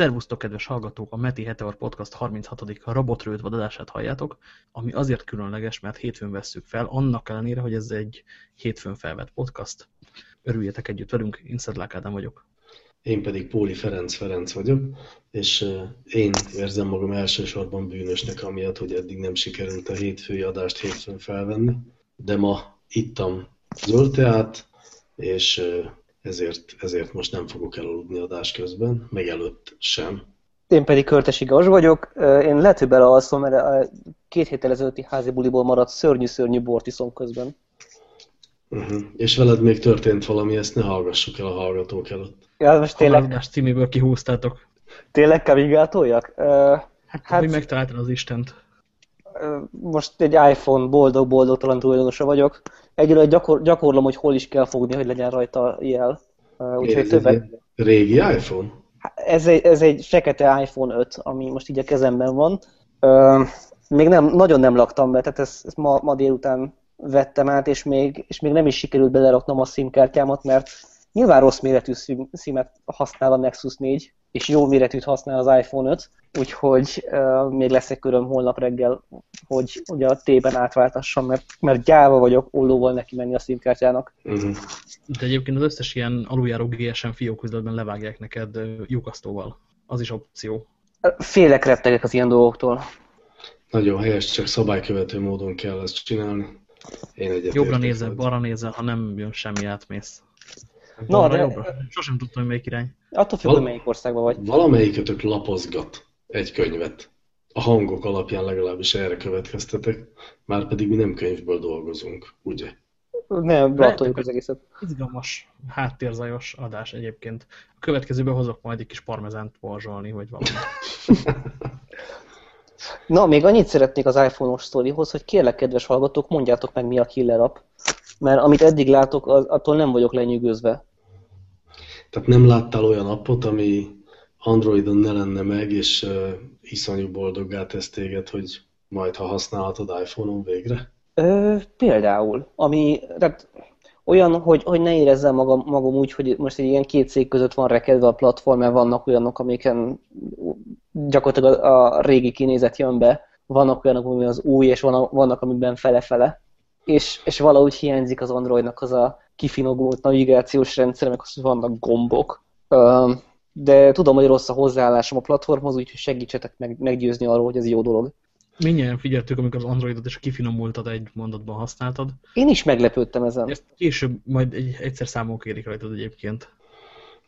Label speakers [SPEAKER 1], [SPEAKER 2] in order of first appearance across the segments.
[SPEAKER 1] Szervusztok, kedves hallgatók! A Meti Heteor Podcast 36. robotrőt vadadását halljátok, ami azért különleges, mert hétfőn vesszük fel, annak ellenére, hogy ez egy hétfőn felvett podcast. Örüljetek együtt velünk, én Szedlák Ádám vagyok.
[SPEAKER 2] Én pedig Póli Ferenc Ferenc vagyok, és én érzem magam elsősorban bűnösnek, amiatt, hogy eddig nem sikerült a hétfői adást hétfőn felvenni, de ma ittam zöld és ezért, ezért most nem fogok elaludni adás közben, meg előtt sem.
[SPEAKER 3] Én pedig Körtesi Gaz vagyok. Én lehet, hogy belealszom, mert a két héttel ezelőtti házi buliból maradt szörnyű-szörnyű bort iszom közben.
[SPEAKER 2] Uh-huh. És veled még történt valami, ezt ne hallgassuk el a hallgatók előtt.
[SPEAKER 1] Ja, most tényleg... Haladás címéből kihúztátok.
[SPEAKER 3] Tényleg kavigátolják? Uh,
[SPEAKER 1] hát, hát, hogy megtaláltad az Istent?
[SPEAKER 3] Uh, most egy iPhone boldog-boldogtalan tulajdonosa vagyok egyről gyakor, gyakorlom, hogy hol is kell fogni, hogy legyen rajta jel.
[SPEAKER 2] Úgyhogy többet... régi iPhone?
[SPEAKER 3] Ez egy, ez egy fekete iPhone 5, ami most így a kezemben van. még nem, nagyon nem laktam be, tehát ezt, ezt ma, ma délután vettem át, és még, és még nem is sikerült beleraknom a SIM-kártyámat, mert nyilván rossz méretű SIM-et használ a Nexus 4, és jó méretűt használ az iPhone 5, úgyhogy uh, még lesz egy köröm holnap reggel, hogy ugye a T-ben átváltassam, mert, mert gyáva vagyok ollóval neki menni a színkártyának. Uh-huh.
[SPEAKER 1] De egyébként az összes ilyen aluljáró GSM fióküzletben levágják neked lyukasztóval. Az is opció.
[SPEAKER 3] Félek rettegek az ilyen dolgoktól.
[SPEAKER 2] Nagyon helyes, csak szabálykövető módon kell ezt csinálni.
[SPEAKER 1] Én Jobbra nézel, balra nézel, ha nem jön semmi, átmész. Na, de... Jobbra. Sosem tudtam, hogy melyik irány.
[SPEAKER 3] Attól függ, hogy melyik országban vagy.
[SPEAKER 2] Valamelyikötök lapozgat egy könyvet. A hangok alapján legalábbis erre következtetek, már pedig mi nem könyvből dolgozunk, ugye?
[SPEAKER 3] Nem, blatoljuk az egészet.
[SPEAKER 1] Izgalmas, háttérzajos adás egyébként. A következőben hozok majd egy kis parmezánt borzsolni, vagy valami.
[SPEAKER 3] Na, még annyit szeretnék az iPhone-os sztorihoz, hogy kérlek, kedves hallgatók, mondjátok meg, mi a killer app. Mert amit eddig látok, az, attól nem vagyok lenyűgözve.
[SPEAKER 2] Tehát nem láttál olyan appot, ami Androidon ne lenne meg, és uh, iszonyú boldoggá tesz téged, hogy majd, ha használhatod iPhone-on végre?
[SPEAKER 3] Ö, például, ami, tehát olyan, hogy, hogy ne érezzem magam, magam úgy, hogy most egy ilyen két cég között van rekedve a platform, mert vannak olyanok, amiken gyakorlatilag a, a régi kinézet jön be, vannak olyanok, amiben az új, és vannak, vannak amiben fele-fele, és, és valahogy hiányzik az Androidnak az a kifinomult navigációs rendszer, meg az, hogy vannak gombok. De tudom, hogy rossz a hozzáállásom a platformhoz, úgyhogy segítsetek meg, meggyőzni arról, hogy ez jó dolog.
[SPEAKER 1] Mindjárt figyeltük, amikor az Androidot és a kifinomultat egy mondatban használtad.
[SPEAKER 3] Én is meglepődtem ezen.
[SPEAKER 1] Ezt később majd egy, egyszer számon kérik rajtad egyébként.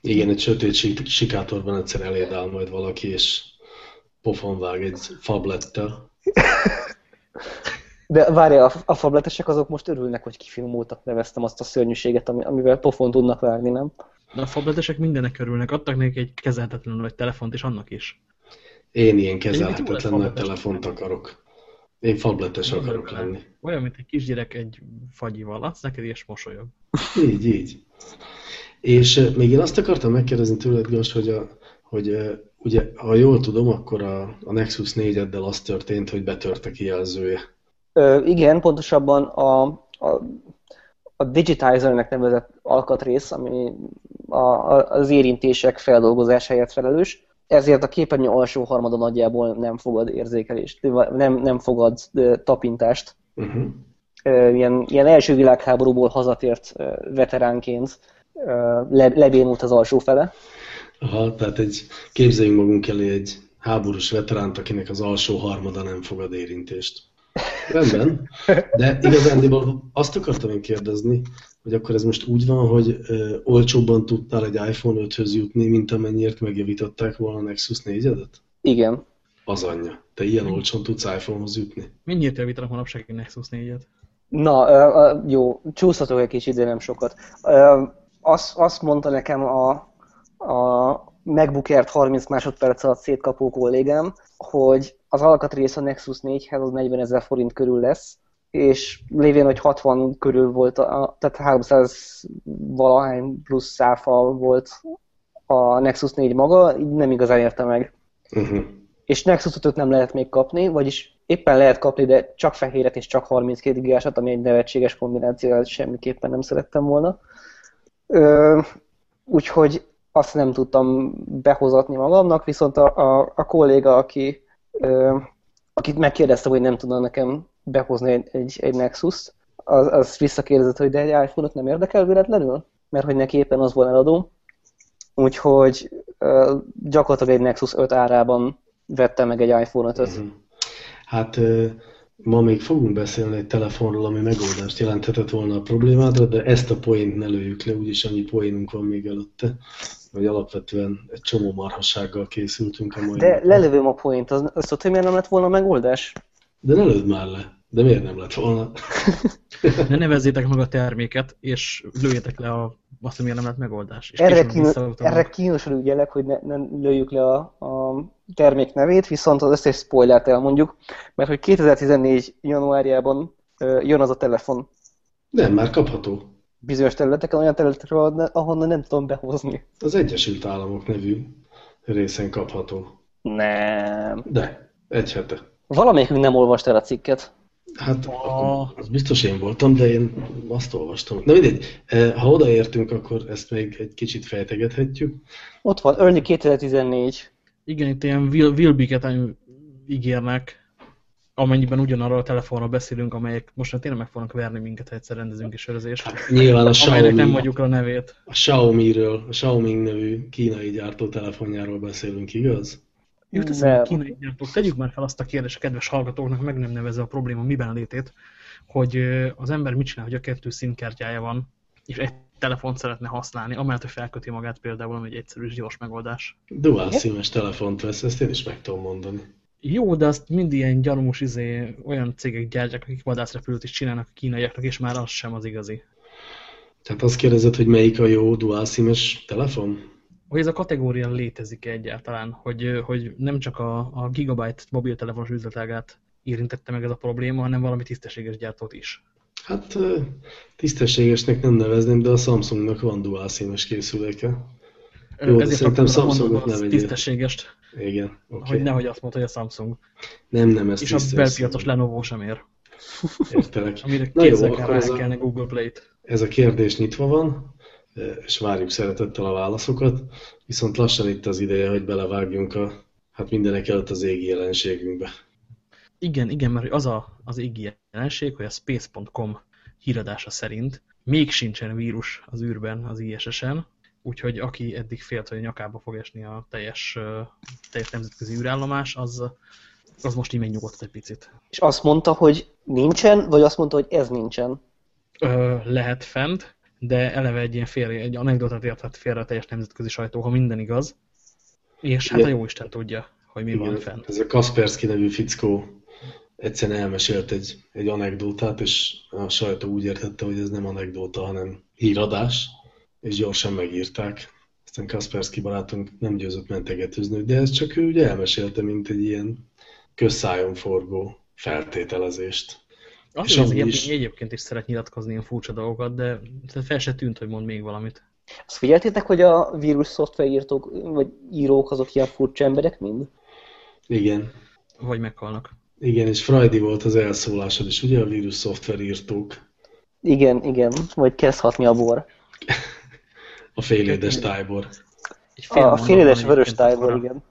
[SPEAKER 2] Igen, egy sötét sikátorban egyszer eléd áll majd valaki, és pofon vág egy fablettel.
[SPEAKER 3] De várj, a, a fabletesek azok most örülnek, hogy kifinomultak, neveztem azt a szörnyűséget, amivel pofon tudnak vágni, nem?
[SPEAKER 1] De a fabletesek mindenek örülnek, adtak neki egy kezelhetetlen vagy telefont, és annak is.
[SPEAKER 2] Én ilyen kezelhetetlen nagy telefont akarok. Én fabletes akarok lenni.
[SPEAKER 1] Olyan, mint egy kisgyerek egy fagyival, adsz neked és mosolyog.
[SPEAKER 2] Így, így. És még én azt akartam megkérdezni tőled, Gas, hogy, a, hogy ugye, ha jól tudom, akkor a, a Nexus 4-eddel az történt, hogy betört a kijelzője.
[SPEAKER 3] Ö, igen, pontosabban a, a, a digitizernek nevezett alkatrész, ami a, a, az érintések feldolgozásáért felelős, ezért a képernyő alsó harmada nagyjából nem fogad érzékelést, nem, nem fogad tapintást. Uh-huh. Ilyen, ilyen első világháborúból hazatért veteránként le, lebénult az alsó fele.
[SPEAKER 2] Aha, tehát egy, képzeljünk magunk elé egy háborús veteránt, akinek az alsó harmada nem fogad érintést. Rendben, de igazán azt akartam én kérdezni, hogy akkor ez most úgy van, hogy ö, olcsóbban tudtál egy iPhone 5-höz jutni, mint amennyiért megjavították volna a Nexus 4-edet?
[SPEAKER 3] Igen.
[SPEAKER 2] Az anyja. Te ilyen olcsón tudsz iPhone-hoz jutni?
[SPEAKER 1] Mennyiért javítanak manapság egy Nexus 4-et?
[SPEAKER 3] Na, ö, ö, jó, csúszhatok egy kicsit, de nem sokat. Ö, azt, azt mondta nekem a, a MacBook Air 30 másodperc alatt szétkapó kollégám, hogy az alkatrész a Nexus 4-hez az 40 ezer forint körül lesz, és lévén, hogy 60 körül volt, a, tehát 300 valahány plusz száfa volt a Nexus 4 maga, így nem igazán érte meg. Uh-huh. És Nexus 5 nem lehet még kapni, vagyis éppen lehet kapni, de csak fehéret és csak 32 gigásat, ami egy nevetséges kombináció, semmiképpen nem szerettem volna. Ö, úgyhogy azt nem tudtam behozatni magamnak, viszont a, a, a kolléga, aki, akit megkérdezte, hogy nem tudna nekem behozni egy, egy, egy Nexus-t, az, az visszakérdezett, hogy de egy iPhone-ot nem érdekel véletlenül? Mert hogy neki éppen az volt eladó. Úgyhogy ö, gyakorlatilag egy Nexus 5 árában vettem meg egy iPhone 5-öt.
[SPEAKER 2] Mhm. Hát ma még fogunk beszélni egy telefonról, ami megoldást jelenthetett volna a problémádra, de ezt a poént ne lőjük le, úgyis annyi poénunk van még előtte, hogy alapvetően egy csomó marhasággal készültünk a mai
[SPEAKER 3] De
[SPEAKER 2] napon.
[SPEAKER 3] lelövöm a point, az, azt tudod, hogy miért nem lett volna megoldás?
[SPEAKER 2] De ne lőd már le. De miért nem lett volna?
[SPEAKER 1] Ne nevezzétek meg a terméket, és lőjétek le a, azt, hogy miért nem lett megoldás. És
[SPEAKER 3] Erre, kínos, erre kínosan ügyelek, hogy ne, ne lőjük le a, a termék nevét, viszont az összes spoilert elmondjuk, mert hogy 2014 januárjában ö, jön az a telefon
[SPEAKER 2] Nem, már kapható.
[SPEAKER 3] Bizonyos területeken, olyan területekről, ahonnan nem tudom behozni.
[SPEAKER 2] Az Egyesült Államok nevű részen kapható.
[SPEAKER 3] Nem.
[SPEAKER 2] De, egy hete.
[SPEAKER 3] Valamelyikünk nem olvasta el a cikket.
[SPEAKER 2] Hát, az biztos én voltam, de én azt olvastam. Na mindegy, Eh, ha odaértünk, akkor ezt még egy kicsit fejtegethetjük.
[SPEAKER 3] Ott van, Early 2014.
[SPEAKER 1] Igen, itt ilyen will, will ígérnek, amennyiben ugyanarról a telefonról beszélünk, amelyek most már tényleg meg fognak verni minket, ha egyszer rendezünk is sörözést.
[SPEAKER 2] Hát, nyilván a
[SPEAKER 1] Amelynek nem
[SPEAKER 2] Xiaomi,
[SPEAKER 1] mondjuk a nevét.
[SPEAKER 2] a Xiaomi-ről, a Xiaomi nevű kínai gyártó telefonjáról beszélünk, igaz?
[SPEAKER 1] Jut
[SPEAKER 3] Nem.
[SPEAKER 1] eszembe, kínai gyártók. Tegyük már fel azt a kérdést a kedves hallgatóknak, meg nem nevezve a probléma miben létét, hogy az ember mit csinál, hogy a kettő színkártyája van, és egy telefont szeretne használni, amellett, hogy felköti magát például, ami egy egyszerű és gyors megoldás.
[SPEAKER 2] Dual színes telefont vesz, ezt én is meg tudom mondani.
[SPEAKER 1] Jó, de azt mind ilyen gyanús izé, olyan cégek gyártják, akik vadászrepülőt is csinálnak a kínaiaknak, és már az sem az igazi.
[SPEAKER 2] Tehát azt kérdezed, hogy melyik a jó dual színes telefon?
[SPEAKER 1] Hogy ez a kategória létezik -e egyáltalán, hogy, hogy nem csak a, a Gigabyte mobiltelefonos üzletágát érintette meg ez a probléma, hanem valami tisztességes gyártót is.
[SPEAKER 2] Hát tisztességesnek nem nevezném, de a Samsungnak van dual színes készüléke. Jó,
[SPEAKER 1] Ezért
[SPEAKER 2] szerintem Samsungot
[SPEAKER 1] mondani
[SPEAKER 2] ne
[SPEAKER 1] az
[SPEAKER 2] vegyél.
[SPEAKER 1] tisztességest,
[SPEAKER 2] Igen, oké.
[SPEAKER 1] hogy nehogy azt mondta, hogy a Samsung.
[SPEAKER 2] Nem, nem, ez
[SPEAKER 1] És a belpiacos. Lenovo sem ér,
[SPEAKER 2] Értelek.
[SPEAKER 1] amire
[SPEAKER 2] Na jó, akkor ez a-
[SPEAKER 1] Google Play-t.
[SPEAKER 2] Ez a kérdés nyitva van, és várjuk szeretettel a válaszokat, viszont lassan itt az ideje, hogy belevágjunk a, hát mindenek előtt az égi jelenségünkbe.
[SPEAKER 1] Igen, igen, mert az a, az égi jelenség, hogy a space.com híradása szerint még sincsen vírus az űrben, az ISS-en, úgyhogy aki eddig félt, hogy a nyakába fog esni a teljes, teljes nemzetközi űrállomás, az, az most így megnyugodt egy picit.
[SPEAKER 3] És azt mondta, hogy nincsen, vagy azt mondta, hogy ez nincsen.
[SPEAKER 1] Ö, lehet fent, de eleve egy ilyen félre, egy anekdotát értett félre a teljes nemzetközi sajtó, ha minden igaz. És hát a
[SPEAKER 2] Igen.
[SPEAKER 1] jó Isten tudja, hogy mi van fent.
[SPEAKER 2] Ez a Kaspersky nevű fickó egyszerűen elmesélt egy, egy anekdótát, és a sajtó úgy értette, hogy ez nem anekdóta, hanem híradás, és gyorsan megírták. Aztán Kaspersky barátunk nem győzött mentegetőzni, de ez csak ő ugye elmesélte, mint egy ilyen közszájon forgó feltételezést.
[SPEAKER 1] Az,
[SPEAKER 2] És
[SPEAKER 1] az
[SPEAKER 2] is-
[SPEAKER 1] egyébként is szeret nyilatkozni ilyen furcsa dolgokat, de fel se tűnt, hogy mond még valamit.
[SPEAKER 3] Azt figyeltétek, hogy a vírus szoftverírtók, vagy írók azok ilyen furcsa emberek mind?
[SPEAKER 2] Igen,
[SPEAKER 1] Vagy meghalnak.
[SPEAKER 2] igen, és Freudi volt az elszólásod is, ugye a vírus szoftverírtók,
[SPEAKER 3] Igen, igen, vagy kezd hatni a bor.
[SPEAKER 2] a félédes tájbor.
[SPEAKER 3] A, félédes vörös
[SPEAKER 1] akkor
[SPEAKER 3] igen.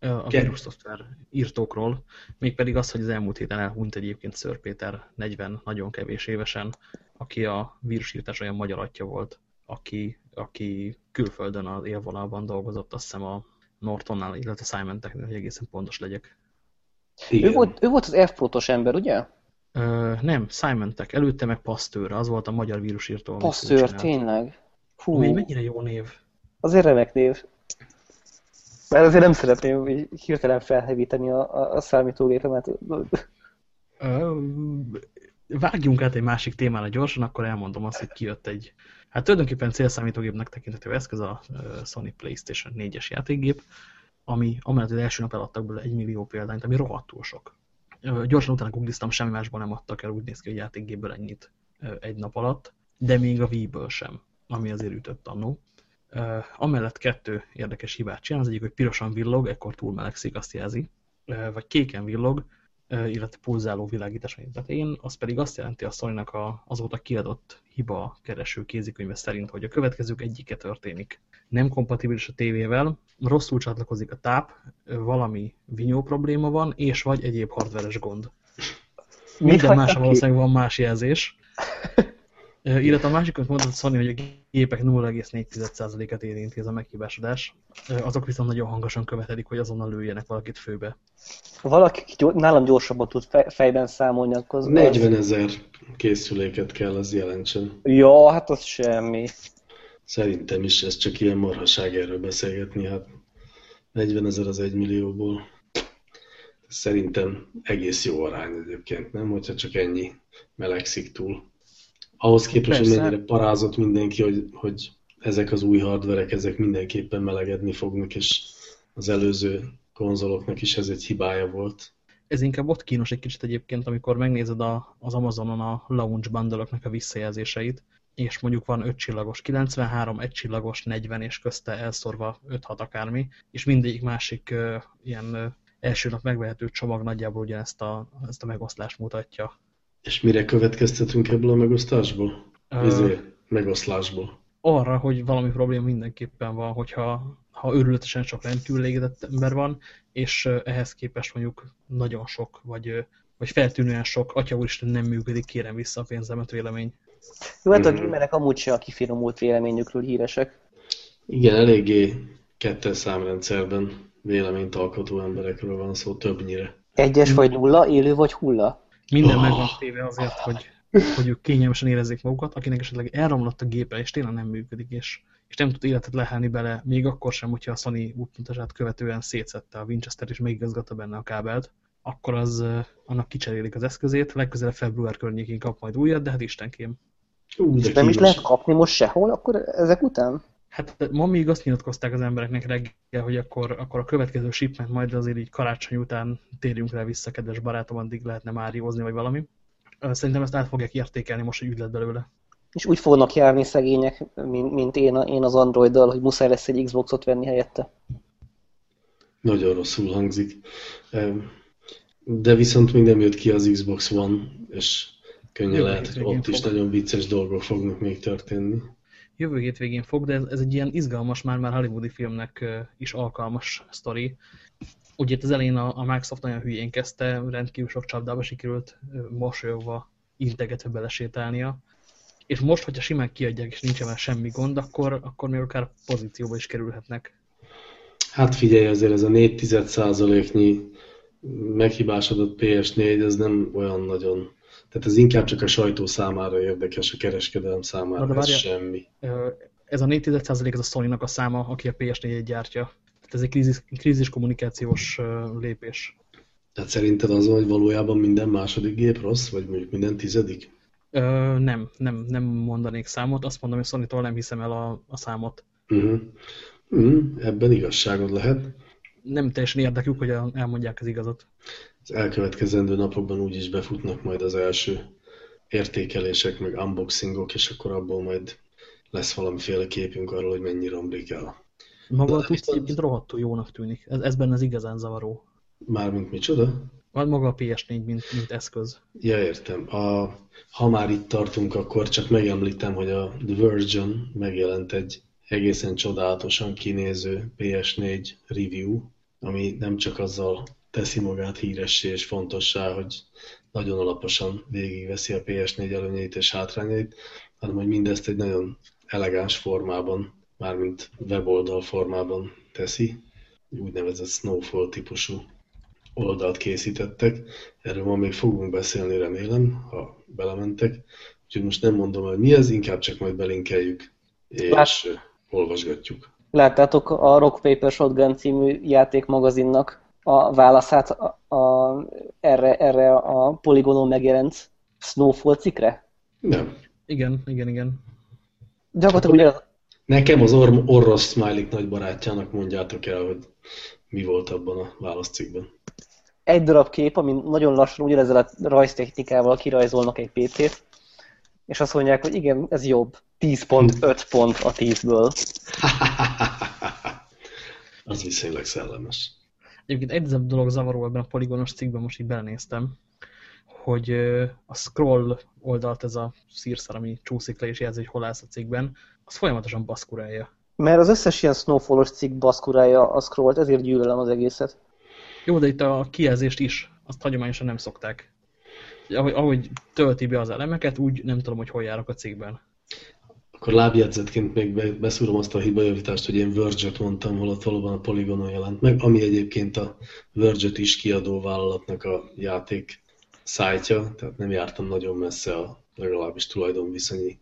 [SPEAKER 1] A, vírus szoftver írtókról, mégpedig az, hogy az elmúlt héten elhunyt egyébként Ször Péter 40 nagyon kevés évesen, aki a vírusírtás olyan magyar atya volt, aki, aki külföldön az élvonalban dolgozott, azt hiszem a Nortonnál, illetve Simon Technél, hogy egészen pontos legyek.
[SPEAKER 2] Igen.
[SPEAKER 3] Ő volt, ő volt az F-protos ember, ugye?
[SPEAKER 1] Ö, nem, Simon Tech, előtte meg Pasteur, az volt a magyar vírusírtó. amit ő
[SPEAKER 3] Tényleg.
[SPEAKER 1] Ami
[SPEAKER 3] Hú,
[SPEAKER 1] mennyire jó név.
[SPEAKER 3] azért remek név. Mert azért nem szeretném így hirtelen felhevíteni a, a, a számítógépemet.
[SPEAKER 1] Vágjunk át egy másik témára gyorsan, akkor elmondom azt, hogy kijött egy, hát tulajdonképpen célszámítógépnek tekinthető eszköz a Sony PlayStation 4-es játékgép, ami amellett az első nap eladtak belőle egy millió példányt, ami rohadtul sok. Gyorsan utána googliztam, semmi másból nem adtak el, úgy néz ki, hogy játékgépből ennyit egy nap alatt, de még a Wii-ből sem, ami azért ütött annó. Amellett kettő érdekes hibát csinál, az egyik, hogy pirosan villog, ekkor túl melegszik, azt jelzi, vagy kéken villog, illetve pulzáló világítás tetején, az pedig azt jelenti a sony a, azóta kiadott hiba kereső kézikönyve szerint, hogy a következők egyike történik. Nem kompatibilis a tévével, rosszul csatlakozik a táp, valami vinyó probléma van, és vagy egyéb hardveres gond. Minden más valószínűleg van más jelzés. Illetve a másikot mondott Sony, hogy a gépek 0,4%-et érinti ez a meghibásodás. Azok viszont nagyon hangosan követelik, hogy azonnal lőjenek valakit főbe.
[SPEAKER 3] Valaki nálam gyorsabban tud fejben számolni, akkor...
[SPEAKER 2] 40 ezer készüléket kell, az jelentsen.
[SPEAKER 3] Ja, hát az semmi.
[SPEAKER 2] Szerintem is, ez csak ilyen marhaság erről beszélgetni, hát 40 ezer az egy millióból. Szerintem egész jó arány egyébként, nem? Hogyha csak ennyi melegszik túl. Ahhoz képest, hogy mennyire parázott mindenki, hogy, hogy ezek az új hardverek, ezek mindenképpen melegedni fognak, és az előző konzoloknak is ez egy hibája volt.
[SPEAKER 1] Ez inkább ott kínos egy kicsit egyébként, amikor megnézed a, az Amazonon a launch bundle a visszajelzéseit, és mondjuk van 5 csillagos 93, 1 csillagos 40, és közte elszorva 5-6 akármi, és mindegyik másik uh, ilyen uh, első nap megvehető csomag nagyjából ugye ezt a, ezt a megoszlást mutatja.
[SPEAKER 2] És mire következtetünk ebből a megosztásból? Uh, megoszlásból.
[SPEAKER 1] Arra, hogy valami probléma mindenképpen van, hogyha ha őrületesen sok rendkívül elégedett ember van, és ehhez képest mondjuk nagyon sok, vagy, vagy feltűnően sok, atya úristen nem működik, kérem vissza a pénzemet vélemény.
[SPEAKER 3] Jó, hát a gamerek amúgy se a kifinomult véleményükről híresek.
[SPEAKER 2] Igen, eléggé kettes számrendszerben véleményt alkotó emberekről van szó, többnyire.
[SPEAKER 3] Egyes vagy nulla, élő vagy hulla?
[SPEAKER 1] Minden oh. meg van téve azért, hogy, hogy ők kényelmesen érezzék magukat, akinek esetleg elromlott a gépe, és tényleg nem működik, és, és nem tud életet lehelni bele, még akkor sem, hogyha a Sony útmutatását követően szétszette a Winchester, és megigazgatta benne a kábelt, akkor az annak kicserélik az eszközét, legközelebb február környékén kap majd újat, de hát istenkém.
[SPEAKER 3] Ú, de nem is lehet kapni most sehol akkor ezek után?
[SPEAKER 1] Hát ma még azt nyilatkozták az embereknek reggel, hogy akkor, akkor a következő shipment majd azért így karácsony után térjünk rá vissza, kedves barátom, addig lehetne már józni, vagy valami. Szerintem ezt át fogják értékelni most, hogy ügy lett belőle.
[SPEAKER 3] És úgy fognak járni szegények, mint, mint én, én az Androiddal, hogy muszáj lesz egy Xboxot venni helyette.
[SPEAKER 2] Nagyon rosszul hangzik. De viszont még nem jött ki az Xbox One, és könnyen lehet, hogy ott fog. is nagyon vicces dolgok fognak még történni.
[SPEAKER 1] Jövő hétvégén fog, de ez, ez egy ilyen izgalmas, már, már hollywoodi filmnek is alkalmas sztori. Ugye itt az elején a, a Microsoft nagyon hülyén kezdte, rendkívül sok csapdába sikerült mosolyogva, integetve belesétálnia. És most, hogyha simán kiadják, és nincsen már semmi gond, akkor, akkor még akár pozícióba is kerülhetnek.
[SPEAKER 2] Hát figyelj, azért ez a 4 nyi meghibásodott PS4, ez nem olyan nagyon tehát ez inkább csak a sajtó számára érdekes, a kereskedelem számára Na, ez várja, semmi.
[SPEAKER 1] Ez a 4 ez a sony a száma, aki a PS4-et gyártja. Tehát ez egy krízis, krízis kommunikációs lépés.
[SPEAKER 2] Tehát szerinted az, hogy valójában minden második gép rossz, vagy mondjuk minden tizedik?
[SPEAKER 1] Ö, nem, nem, nem mondanék számot. Azt mondom, hogy sony nem hiszem el a, a számot.
[SPEAKER 2] Uh -huh. Uh -huh. Ebben igazságod lehet.
[SPEAKER 1] Nem teljesen érdekük, hogy elmondják az igazat
[SPEAKER 2] az elkövetkezendő napokban úgyis befutnak majd az első értékelések, meg unboxingok, és akkor abból majd lesz valamiféle képünk arról, hogy mennyi romlik el.
[SPEAKER 1] Maga a Twitch egyébként rohadtul jónak tűnik. Ez, ez benne az igazán zavaró.
[SPEAKER 2] Mármint micsoda?
[SPEAKER 1] Vagy maga a PS4, mint, mint eszköz.
[SPEAKER 2] Ja, értem. A, ha már itt tartunk, akkor csak megemlítem, hogy a The Virgin megjelent egy egészen csodálatosan kinéző PS4 review, ami nem csak azzal teszi magát híressé és fontossá, hogy nagyon alaposan végigveszi a PS4 előnyeit és hátrányait, hanem hogy mindezt egy nagyon elegáns formában, mármint weboldal formában teszi. Úgynevezett Snowfall típusú oldalt készítettek. Erről ma még fogunk beszélni, remélem, ha belementek. Úgyhogy most nem mondom, hogy mi ez, inkább csak majd belinkeljük, és Lát... olvasgatjuk.
[SPEAKER 3] Láttátok a Rock Paper Shotgun című játékmagazinnak a válaszát a, a, erre, erre a poligonon megjelent Snowfall cikre?
[SPEAKER 2] Nem.
[SPEAKER 1] Igen, igen, igen.
[SPEAKER 3] Gyakorlatilag ugye...
[SPEAKER 2] Nekem az or Orros Smiley nagy barátjának mondjátok el, hogy mi volt abban a válaszcikben.
[SPEAKER 3] Egy darab kép, ami nagyon lassan ugyanezzel a rajztechnikával kirajzolnak egy PC-t, és azt mondják, hogy igen, ez jobb. 10 pont, 5 pont a 10-ből.
[SPEAKER 2] az viszonylag szellemes.
[SPEAKER 1] Egyébként egy dolog zavaró ebben a poligonos cikkben, most így belenéztem, hogy a scroll oldalt, ez a szírszar, ami csúszik le és jelzi, hogy hol állsz a cikkben, az folyamatosan baszkurálja.
[SPEAKER 3] Mert az összes ilyen snowfallos cikk baszkurálja a scrollt, ezért gyűlölem az egészet.
[SPEAKER 1] Jó, de itt a kijelzést is, azt hagyományosan nem szokták. Ahogy, ahogy tölti be az elemeket, úgy nem tudom, hogy hol járok a cikkben.
[SPEAKER 2] Akkor lábjegyzetként még beszúrom azt a hibajavítást, hogy én Verge-et mondtam, holott valóban a Polygonon jelent meg, ami egyébként a Verge-et is kiadó vállalatnak a játék szájtja, tehát nem jártam nagyon messze a legalábbis tulajdonviszonyi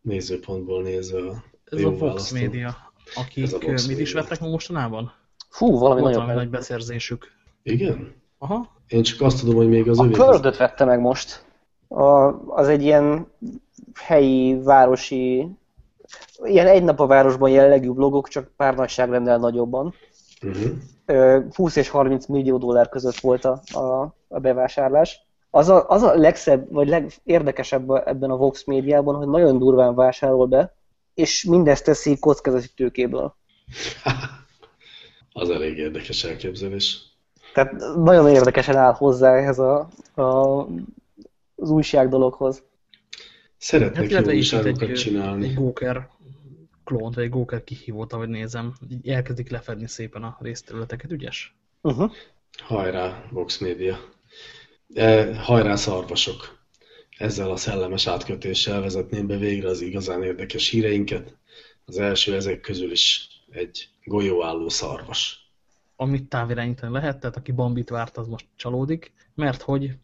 [SPEAKER 2] nézőpontból nézve a
[SPEAKER 1] Ez a Fox választó. Media, akik a Fox mit Media. is vettek meg mostanában?
[SPEAKER 3] Fú, valami
[SPEAKER 1] Volt
[SPEAKER 3] nagyon
[SPEAKER 1] valami nagy beszerzésük.
[SPEAKER 2] Igen?
[SPEAKER 1] Aha.
[SPEAKER 2] Én csak azt tudom, hogy még az
[SPEAKER 3] A Kördöt vette meg most. A, az egy ilyen helyi, városi, ilyen egy nap a városban jellegű blogok, csak pár nagyságrendel nagyobban. Uh-huh. 20 és 30 millió dollár között volt a, a, a bevásárlás. Az a, az a legszebb, vagy legérdekesebb ebben a Vox médiában, hogy nagyon durván vásárol be, és mindezt teszi kockázati tőkéből.
[SPEAKER 2] az elég érdekes elképzelés.
[SPEAKER 3] Tehát nagyon érdekesen áll hozzá ehhez a, a, az újság dologhoz.
[SPEAKER 2] Szeretnék hát, jó újságokat egy, csinálni.
[SPEAKER 1] Egy Góker klónt, vagy egy Góker kihívót, ahogy nézem, így elkezdik lefedni szépen a részterületeket, ügyes?
[SPEAKER 3] Uh-huh.
[SPEAKER 2] Hajrá, Vox Media. E, hajrá, szarvasok. Ezzel a szellemes átkötéssel vezetném be végre az igazán érdekes híreinket. Az első ezek közül is egy golyóálló szarvas
[SPEAKER 1] amit távirányítani lehet, tehát aki Bambit várt, az most csalódik, mert hogy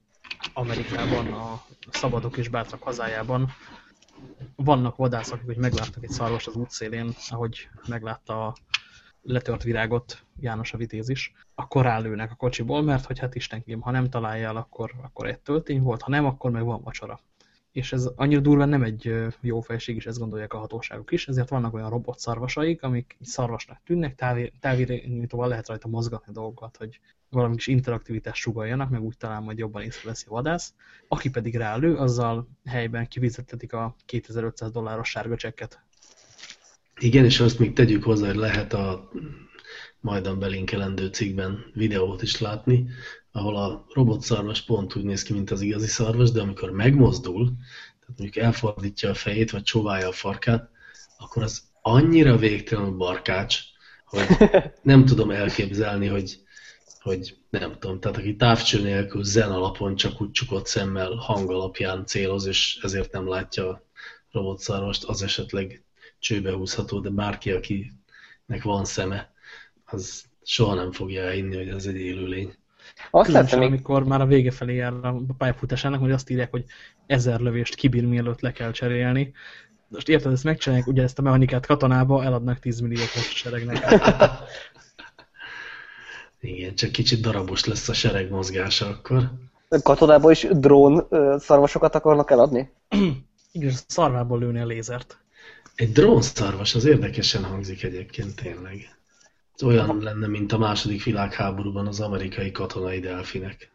[SPEAKER 1] Amerikában, a szabadok és bátrak hazájában. Vannak vadászok, hogy megláttak egy szarvast az útszélén, ahogy meglátta a letört virágot János a vitéz is, akkor rálőnek a kocsiból, mert hogy hát Istenkém, ha nem találja el, akkor, akkor egy töltény volt, ha nem, akkor meg van vacsora. És ez annyira durván nem egy jó fejség is, ezt gondolják a hatóságok is, ezért vannak olyan robot szarvasaik, amik szarvasnak tűnnek, távirányítóval lehet rajta mozgatni dolgokat, hogy valami kis interaktivitást sugaljanak, meg úgy talán majd jobban észreveszi a vadász. Aki pedig rálő, azzal helyben kivizetetik a 2500 dolláros sárga csekket.
[SPEAKER 2] Igen, és azt még tegyük hozzá, hogy lehet a majdan belinkelendő cikkben videót is látni, ahol a robotszarvas pont úgy néz ki, mint az igazi szarvas, de amikor megmozdul, tehát mondjuk elfordítja a fejét, vagy csóválja a farkát, akkor az annyira végtelenül barkács, hogy nem tudom elképzelni, hogy, hogy nem tudom, tehát aki távcső nélkül zen alapon csak úgy csukott szemmel hang alapján céloz, és ezért nem látja a robotszarvast, az esetleg csőbe húzható, de bárki, akinek van szeme, az soha nem fogja elhinni, hogy ez egy élőlény.
[SPEAKER 1] Azt Különösen, még... amikor már a vége felé jár a pályafutásának, hogy azt írják, hogy ezer lövést kibír, mielőtt le kell cserélni. Most érted, ezt megcsinálják, ugye ezt a mechanikát katonába, eladnak 10 milliót most seregnek.
[SPEAKER 2] Igen, csak kicsit darabos lesz a sereg mozgása akkor.
[SPEAKER 3] Katonában is drón szarvasokat akarnak eladni?
[SPEAKER 1] Igen, szarvából lőni a lézert.
[SPEAKER 2] Egy drón szarvas, az érdekesen hangzik egyébként tényleg. Olyan lenne, mint a második világháborúban az amerikai katonai delfinek.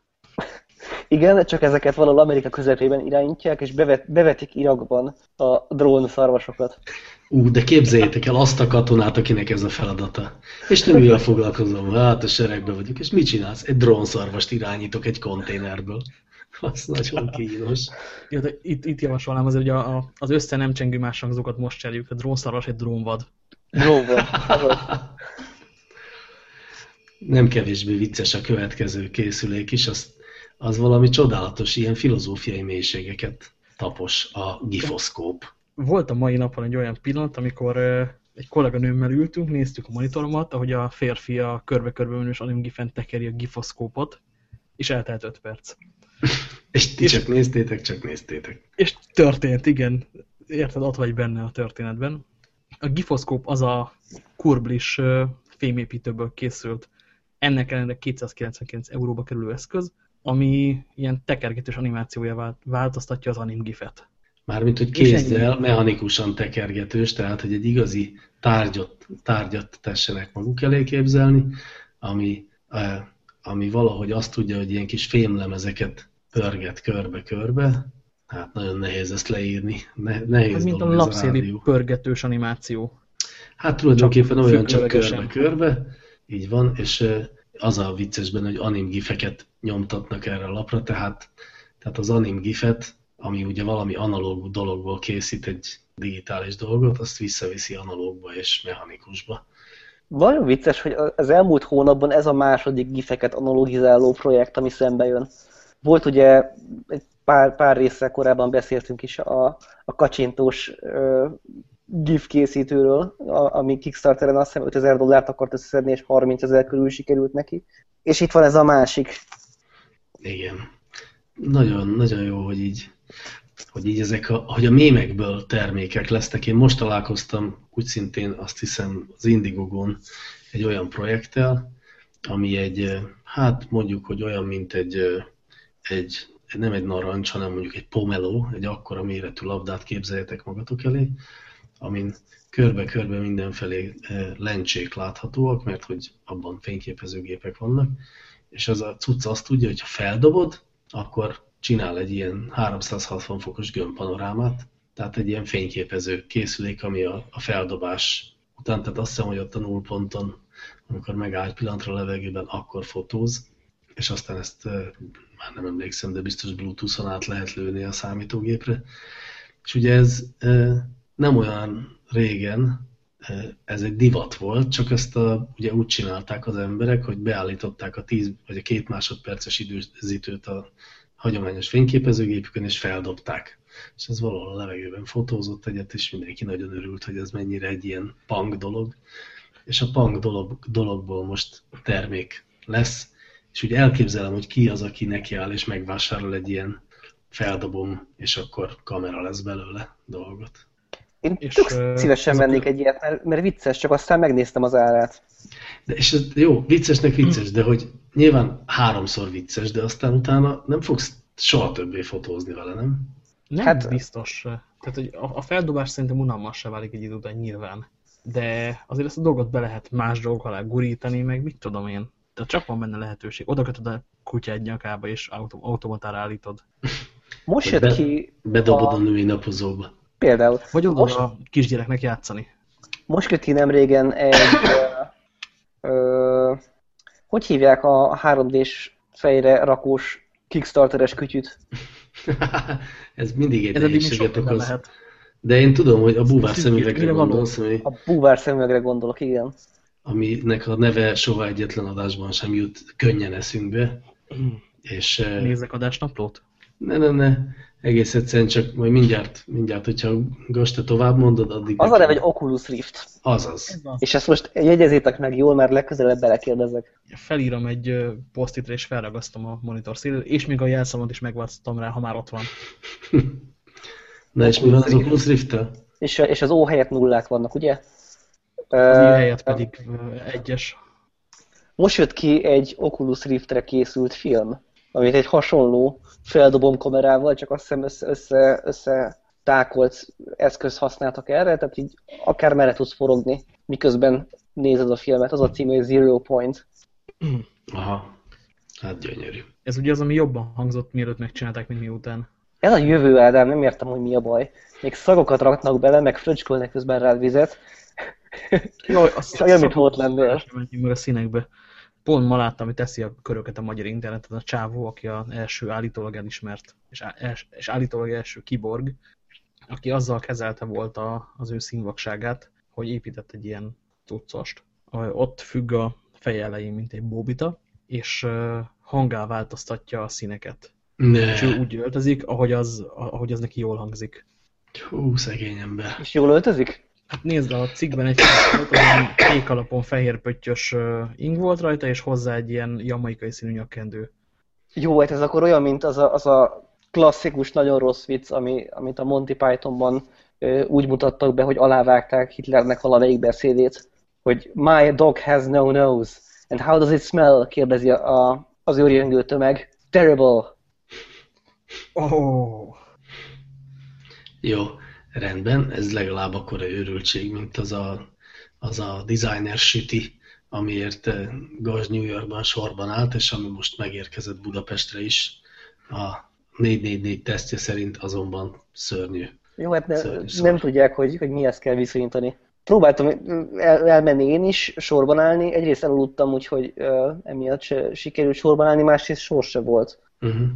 [SPEAKER 3] Igen, csak ezeket valahol Amerika közepében irányítják, és bevet, bevetik Irakban a drón szarvasokat.
[SPEAKER 2] Ú, de képzeljétek el azt a katonát, akinek ez a feladata. És nem mivel foglalkozom, hát a seregbe vagyok, és mit csinálsz? Egy drónszarvast irányítok egy konténerből. Az nagyon kínos.
[SPEAKER 1] Ja, de itt, itt javasolnám azért, hogy a, a, az össze nem csengő más hangzókat most cseréljük. A drónszarvas egy drónvad.
[SPEAKER 3] Drónvad.
[SPEAKER 2] nem kevésbé vicces a következő készülék is, az, az valami csodálatos, ilyen filozófiai mélységeket tapos a gifoszkóp.
[SPEAKER 1] Volt a mai napon egy olyan pillanat, amikor egy kolléganőmmel ültünk, néztük a monitoromat, ahogy a férfi a körbe-körbe menős animgifen tekeri a gifoszkópot, és eltelt 5 perc.
[SPEAKER 2] és ti és, csak néztétek, csak néztétek.
[SPEAKER 1] És történt, igen. Érted, ott vagy benne a történetben. A gifoszkóp az a kurblis fémépítőből készült ennek ellenére 299 euróba kerülő eszköz, ami ilyen tekergetős animációja változtatja az animgifet.
[SPEAKER 2] Mármint, hogy kézzel mechanikusan tekergetős, tehát, hogy egy igazi tárgyat, tárgyat tessenek maguk elé képzelni, ami, ami valahogy azt tudja, hogy ilyen kis fémlemezeket pörget körbe-körbe, hát nagyon nehéz ezt leírni. Ne, nehéz hát,
[SPEAKER 1] mint a lapszéli pörgetős animáció.
[SPEAKER 2] Hát tulajdonképpen olyan csak körbe-körbe, így van, és az a vicces benne, hogy anim gifeket nyomtatnak erre a lapra, tehát, tehát az anim gifet, ami ugye valami analóg dologból készít egy digitális dolgot, azt visszaviszi analógba és mechanikusba.
[SPEAKER 3] Vajon vicces, hogy az elmúlt hónapban ez a második gifeket analogizáló projekt, ami szembe jön. Volt ugye egy pár, pár résszel korábban beszéltünk is a, a kacsintós uh, GIF készítőről, a, ami Kickstarteren azt hiszem 5000 dollárt akart összeszedni, és 30 ezer körül sikerült neki. És itt van ez a másik.
[SPEAKER 2] Igen. Nagyon, nagyon jó, hogy így, hogy így ezek a, hogy a mémekből termékek lesznek. Én most találkoztam úgy szintén azt hiszem az Indiegogon egy olyan projekttel, ami egy, hát mondjuk, hogy olyan, mint egy, egy nem egy narancs, hanem mondjuk egy pomelo, egy akkora méretű labdát képzeljetek magatok elé, amin körbe-körbe mindenfelé eh, lencsék láthatóak, mert hogy abban fényképezőgépek vannak, és az a cucc azt tudja, hogy ha feldobod, akkor csinál egy ilyen 360 fokos gömbpanorámát, tehát egy ilyen fényképező készülék, ami a, a feldobás után, tehát azt hiszem, hogy ott a nullponton, amikor megáll pillanatra a levegőben, akkor fotóz, és aztán ezt már nem emlékszem, de biztos Bluetooth-on át lehet lőni a számítógépre. És ugye ez nem olyan régen ez egy divat volt, csak ezt a, ugye úgy csinálták az emberek, hogy beállították a 10 vagy a két másodperces időzítőt a hagyományos fényképezőgépükön, és feldobták. És ez valahol a levegőben fotózott egyet, és mindenki nagyon örült, hogy ez mennyire egy ilyen punk dolog. És a punk dolog, dologból most termék lesz, és ugye elképzelem, hogy ki az, aki nekiáll és megvásárol egy ilyen feldobom, és akkor kamera lesz belőle dolgot.
[SPEAKER 3] Én és, tök szívesen vennék egy ilyet, mert, mert vicces, csak aztán megnéztem az árát.
[SPEAKER 2] De, és ez, jó, viccesnek vicces, de hogy nyilván háromszor vicces, de aztán utána nem fogsz soha többé fotózni vele, nem?
[SPEAKER 1] Nem hát, biztos. Tehát hogy a, a feldobás szerintem unalmas se válik egy idő után nyilván. De azért ezt a dolgot be lehet más dolgok alá gurítani, meg mit tudom én. Tehát csak van benne lehetőség. Oda kötöd a kutyád nyakába, és autom automatára állítod.
[SPEAKER 3] Most jött be, ki
[SPEAKER 2] Bedobod a, a női napozóba.
[SPEAKER 3] Például.
[SPEAKER 1] Vagy oda most, a kisgyereknek játszani.
[SPEAKER 3] Most jött ki nem régen egy... ö, ö, hogy hívják a 3D-s fejre rakós Kickstarteres kütyüt?
[SPEAKER 2] Ez mindig egy nehézséget okoz. Lehet. De én tudom, hogy a búvár szemüvegre gondolsz. Ami,
[SPEAKER 3] a búvár szemüvegre gondolok, igen.
[SPEAKER 2] Aminek a neve soha egyetlen adásban sem jut könnyen eszünkbe. És,
[SPEAKER 1] Nézzek adásnaplót?
[SPEAKER 2] Ne, ne, ne egész egyszerűen csak majd mindjárt, mindjárt, hogyha Gasta tovább mondod, addig...
[SPEAKER 3] Az a neve, egy Oculus Rift.
[SPEAKER 2] Azaz.
[SPEAKER 3] És ezt most jegyezétek meg jól, mert legközelebb belekérdezek.
[SPEAKER 1] Felírom egy posztitre, és felragasztom a monitor szélére, és még a jelszavot is megváltoztatom rá, ha már ott van.
[SPEAKER 2] Na és mi van az Oculus rift
[SPEAKER 3] és, és az O helyett nullák vannak, ugye?
[SPEAKER 1] Az I helyett pedig egyes.
[SPEAKER 3] Most jött ki egy Oculus Riftre készült film, amit egy hasonló feldobom kamerával, csak azt hiszem össze, össze, össze tákolt eszköz használtak erre, tehát így akár merre tudsz forogni, miközben nézed a filmet. Az a cím, hogy Zero Point.
[SPEAKER 2] Aha, hát gyönyörű.
[SPEAKER 1] Ez ugye az, ami jobban hangzott, mielőtt megcsinálták, mint miután.
[SPEAKER 3] Ez a jövő, Ádám, nem értem, hogy mi a baj. Még szagokat raknak bele, meg fröcskölnek közben rád vizet.
[SPEAKER 1] Jaj, azt
[SPEAKER 3] olyan, mint volt lennél.
[SPEAKER 1] Meg a színekbe pont ma láttam, hogy teszi a köröket a magyar interneten a csávó, aki az első állítólag elismert, és, els, és állítólag első kiborg, aki azzal kezelte volt a, az ő színvakságát, hogy épített egy ilyen tucost. Ott függ a feje elején, mint egy bóbita, és hangá változtatja a színeket.
[SPEAKER 2] Ne.
[SPEAKER 1] És ő úgy öltözik, ahogy az, ahogy az neki jól hangzik.
[SPEAKER 2] Hú, szegény ember.
[SPEAKER 3] És jól öltözik?
[SPEAKER 1] Hát nézd a cikkben egy kék alapon fehér pöttyös ing volt rajta, és hozzá egy ilyen jamaikai színű nyakkendő.
[SPEAKER 3] Jó, hát ez akkor olyan, mint az a, az a klasszikus, nagyon rossz vicc, ami, amit a Monty Pythonban ö, úgy mutattak be, hogy alávágták Hitlernek valamelyik beszédét, hogy My dog has no nose, and how does it smell? kérdezi a, a, az őrjöngő tömeg. Terrible.
[SPEAKER 1] Oh.
[SPEAKER 2] Jó. Rendben, ez legalább akkor a őrültség, mint az a, az a designer süti, amiért eh, Gaz New Yorkban sorban állt, és ami most megérkezett Budapestre is. A 444 tesztje szerint azonban szörnyű.
[SPEAKER 3] Jó, hát ne, szörnyű nem tudják, hogy, hogy mihez kell viszonyítani. próbáltam el, elmenni én is, sorban állni. Egyrészt elaludtam, úgyhogy uh, emiatt se sikerült sorban állni, másrészt sor se volt. Uh-huh.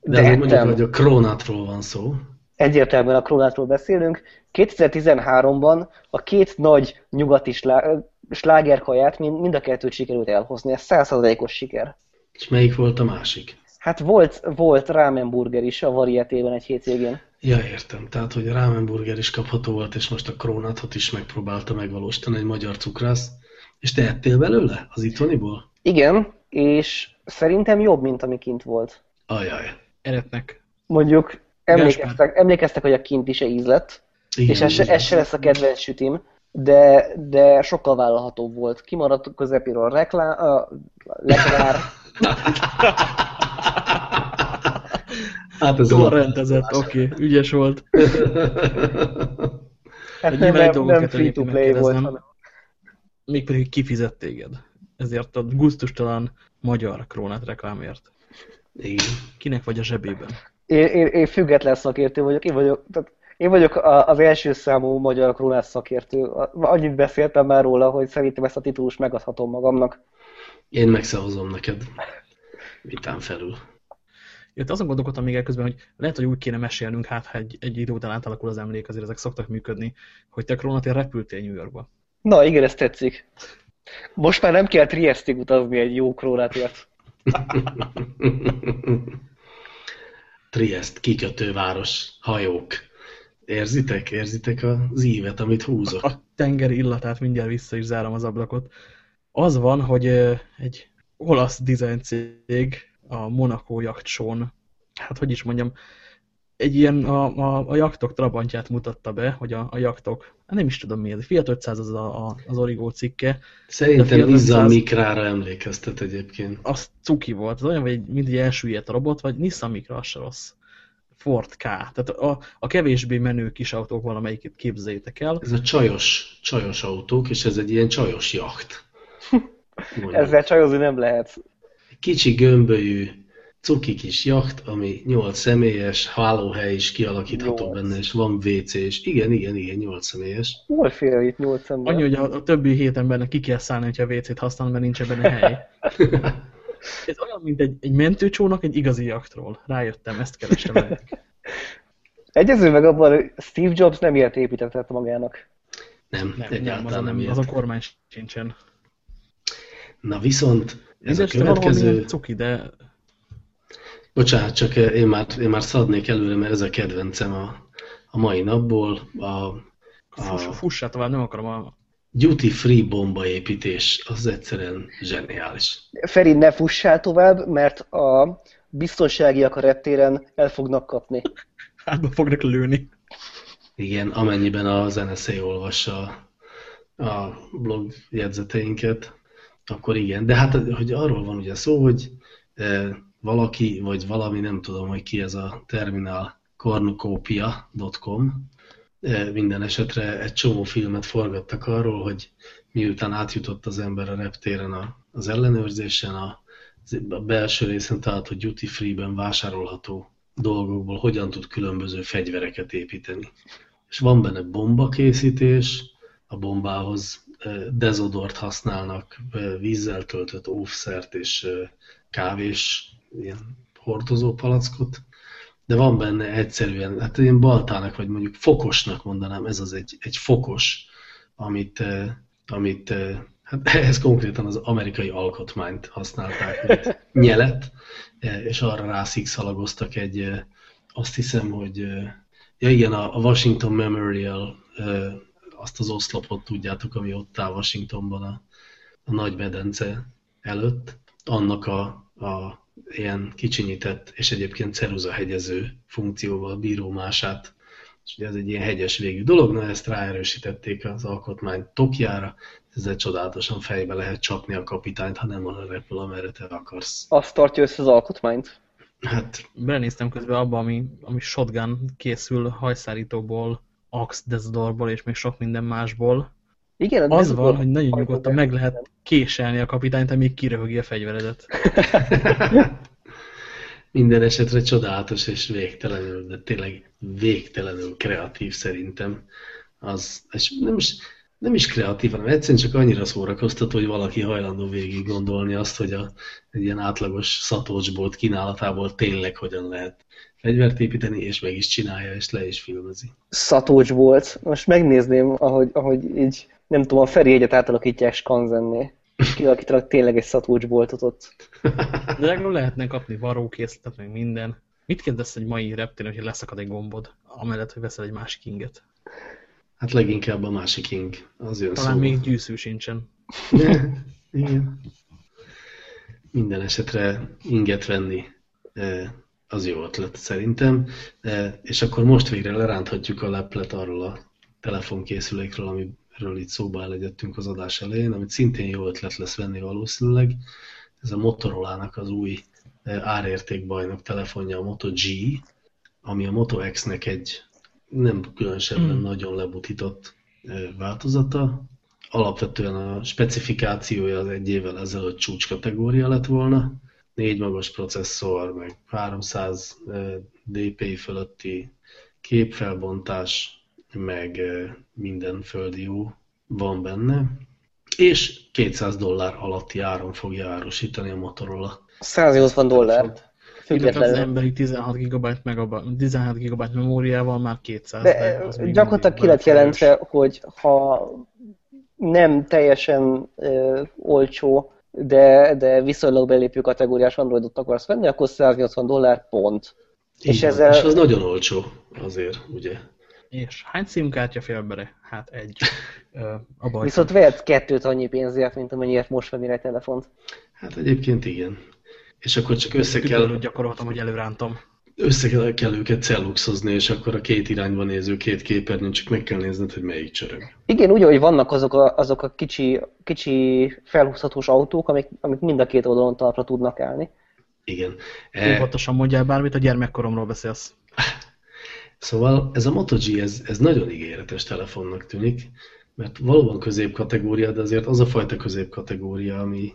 [SPEAKER 2] De, De azért mondjuk, hogy a Krónátról van szó.
[SPEAKER 3] Egyértelműen a Krónátról beszélünk. 2013-ban a két nagy nyugati slá, slágerkaját mind, a kettőt sikerült elhozni. Ez százszerzalékos siker.
[SPEAKER 2] És melyik volt a másik?
[SPEAKER 3] Hát volt, volt rámenburger is a varietében egy hétvégén.
[SPEAKER 2] Ja, értem. Tehát, hogy a rámenburger is kapható volt, és most a krónátot is megpróbálta megvalósítani egy magyar cukrász. És te ettél belőle az itthoniból?
[SPEAKER 3] Igen, és szerintem jobb, mint ami kint volt.
[SPEAKER 2] Ajaj.
[SPEAKER 1] Eretnek.
[SPEAKER 3] Mondjuk emlékeztek, emlékeztek, hogy a kint is ízlett, Igen, és ez, ez se lesz a kedvenc sütim, de, de sokkal vállalhatóbb volt. Kimaradt közepéről a reklám, a leklár.
[SPEAKER 1] Hát ez Jól rendezett, oké, okay, ügyes volt.
[SPEAKER 3] Hát nem, nem, nem free to play volt, hanem...
[SPEAKER 1] Mégpedig kifizett téged. Ezért a guztustalan magyar krónát reklámért.
[SPEAKER 2] Igen.
[SPEAKER 1] Kinek vagy a zsebében?
[SPEAKER 3] Én, én, én független szakértő vagyok, én vagyok, tehát én vagyok az első számú magyar krónás szakértő. Annyit beszéltem már róla, hogy szerintem ezt a titulust megadhatom magamnak.
[SPEAKER 2] Én megszavazom neked. Vitán felül.
[SPEAKER 1] Itt azon gondolkodtam még elközben, hogy lehet, hogy úgy kéne mesélnünk, hát ha egy, egy idő után átalakul az emlék, azért ezek szoktak működni, hogy te Krónatér repültél New Yorkba.
[SPEAKER 3] Na, igen, ez tetszik. Most már nem kell Triestig utazni egy jó Krónátért.
[SPEAKER 2] Triest, kikötőváros, hajók. Érzitek? Érzitek az ívet, amit húzok?
[SPEAKER 1] A tenger illatát mindjárt vissza is zárom az ablakot. Az van, hogy egy olasz design cég a Monaco jaktsón, hát hogy is mondjam, egy ilyen a, a, a jaktok trabantját mutatta be, hogy a, a jaktok, nem is tudom mi ez, Fiat 500 az a, a, az Origo cikke.
[SPEAKER 2] Szerintem Nissan Micra-ra emlékeztet egyébként.
[SPEAKER 1] Az cuki volt, az olyan, hogy mint egy elsüllyedt robot, vagy Nissan Micra, az se rossz. Ford K. Tehát a, a kevésbé menő kis autók valamelyiket képzeljétek el.
[SPEAKER 2] Ez a csajos, csajos autók, és ez egy ilyen csajos jacht.
[SPEAKER 3] Ezzel csajozni nem lehet
[SPEAKER 2] kicsi gömbölyű, cuki kis jacht, ami 8 személyes, hálóhely is kialakítható 8. benne, és van WC, és igen, igen, igen, 8 személyes.
[SPEAKER 3] Hol fél itt 8 ember?
[SPEAKER 1] Annyi, hogy a, a többi hét embernek ki kell szállni, hogyha a WC-t használ, mert nincs benne hely. Ez olyan, mint egy, egy mentőcsónak egy igazi jachtról. Rájöttem, ezt kerestem el.
[SPEAKER 3] Egyező meg abban, hogy Steve Jobs nem ilyet épített magának.
[SPEAKER 2] Nem, nem, nem,
[SPEAKER 1] az, nem az a kormány sincsen.
[SPEAKER 2] Na viszont ez a következő...
[SPEAKER 1] cuki, de...
[SPEAKER 2] Bocsánat, csak én már, én már szadnék előre, mert ez a kedvencem a, a mai napból. A,
[SPEAKER 1] a Fussá tovább, nem akarom a...
[SPEAKER 2] Duty free bombaépítés, az egyszerűen zseniális.
[SPEAKER 3] Feri, ne fussál tovább, mert a biztonságiak a reptéren el fognak kapni.
[SPEAKER 1] Hátba fognak lőni.
[SPEAKER 2] Igen, amennyiben az NSA olvassa a blog jegyzeteinket akkor igen. De hát, hogy arról van ugye szó, hogy e, valaki, vagy valami, nem tudom, hogy ki ez a terminál, cornucopia.com, e, minden esetre egy csomó filmet forgattak arról, hogy miután átjutott az ember a reptéren a, az ellenőrzésen, a, a belső részen található duty free-ben vásárolható dolgokból hogyan tud különböző fegyvereket építeni. És van benne bombakészítés, a bombához dezodort használnak, vízzel töltött óvszert és kávés ilyen hordozó palackot, de van benne egyszerűen, hát én baltának, vagy mondjuk fokosnak mondanám, ez az egy, egy fokos, amit, amit hát ez konkrétan az amerikai alkotmányt használták, mint nyelet, és arra rászikszalagoztak egy, azt hiszem, hogy ja igen, a Washington Memorial azt az oszlopot tudjátok, ami ott áll Washingtonban a, a nagy medence előtt, annak a, a ilyen kicsinyített és egyébként ceruzahegyező funkcióval bíró mását. És ugye ez egy ilyen hegyes végű dolog, na ezt ráerősítették az alkotmány tokjára, ezzel csodálatosan fejbe lehet csapni a kapitányt, ha nem arra repül, amerre te akarsz.
[SPEAKER 3] Azt tartja össze az alkotmányt?
[SPEAKER 1] Hát... Belenéztem közben abba, ami, ami shotgun készül hajszárítóból, Desdorból és még sok minden másból. Igen, az van, hogy nagyon nyugodtan meg lehet késelni a kapitányt, amíg kiröhögi a fegyveredet.
[SPEAKER 2] minden esetre csodálatos és végtelenül, de tényleg végtelenül kreatív szerintem az, és nem is, nem is kreatív, hanem egyszerűen csak annyira szórakoztató, hogy valaki hajlandó végig gondolni azt, hogy a, egy ilyen átlagos szatócsbolt kínálatából tényleg hogyan lehet fegyvert építeni, és meg is csinálja, és le is filmezi.
[SPEAKER 3] Szatócs volt. Most megnézném, ahogy, ahogy így, nem tudom, a Feri egyet átalakítják Skanzenné. És kialakítanak tényleg egy szatócs boltot ott.
[SPEAKER 1] De legalább lehetne kapni varrókészletet, meg minden. Mit kérdez egy mai reptéren, hogy leszakad egy gombod, amellett, hogy veszel egy másik inget?
[SPEAKER 2] Hát leginkább a másik ing. Az jön
[SPEAKER 1] Talán
[SPEAKER 2] szóba.
[SPEAKER 1] még gyűszű sincsen.
[SPEAKER 2] Igen. Minden esetre inget venni eh, az jó ötlet szerintem. Eh, És akkor most végre leránthatjuk a leplet arról a telefonkészülékről, amiről itt szóba elegyettünk az adás elején, amit szintén jó ötlet lesz venni valószínűleg. Ez a Motorola-nak az új eh, árértékbajnok telefonja, a Moto G, ami a Moto X-nek egy nem különösebben
[SPEAKER 1] Mm.
[SPEAKER 2] nagyon lebutított eh, változata. Alapvetően a specifikációja az egy évvel ezelőtt csúcskategória lett volna. Négy magas processzor, meg 300 eh, dpi fölötti képfelbontás, meg eh, minden földi jó van benne. És 200 dollár alatti áron fogja árusítani a Motorola.
[SPEAKER 3] 180 dollár.
[SPEAKER 1] Illetve az emberi 16 GB, megaba, 16 GB memóriával már 200.
[SPEAKER 3] De
[SPEAKER 1] az még
[SPEAKER 3] gyakorlatilag ki lett jelentve, hogy ha nem teljesen ö, olcsó, de, de viszonylag belépő kategóriás Androidot akarsz venni, akkor 180 dollár pont.
[SPEAKER 2] Így
[SPEAKER 3] És ezzel-
[SPEAKER 2] és az nagyon olcsó azért, ugye?
[SPEAKER 1] És hány SIM-kártya fél bele? Hát egy. A baj.
[SPEAKER 3] Viszont vehet kettőt annyi pénzért, mint amennyiért most venni egy telefont.
[SPEAKER 2] Hát egyébként igen. És akkor csak össze kell,
[SPEAKER 1] gyakoroltam, hogy előrántom.
[SPEAKER 2] össze kell, kell őket celluxozni, és akkor a két irányba néző két képernyőn csak meg kell nézned, hogy melyik csörög.
[SPEAKER 3] Igen, úgy, hogy vannak azok a, azok a kicsi, kicsi felhúzhatós autók, amik, amik mind a két oldalon talpra tudnak állni.
[SPEAKER 2] Igen. E,
[SPEAKER 1] Óvatosan mondjál bármit, a gyermekkoromról beszélsz.
[SPEAKER 2] Szóval ez a Moto G, ez, ez nagyon ígéretes telefonnak tűnik, mert valóban középkategória, de azért az a fajta középkategória, ami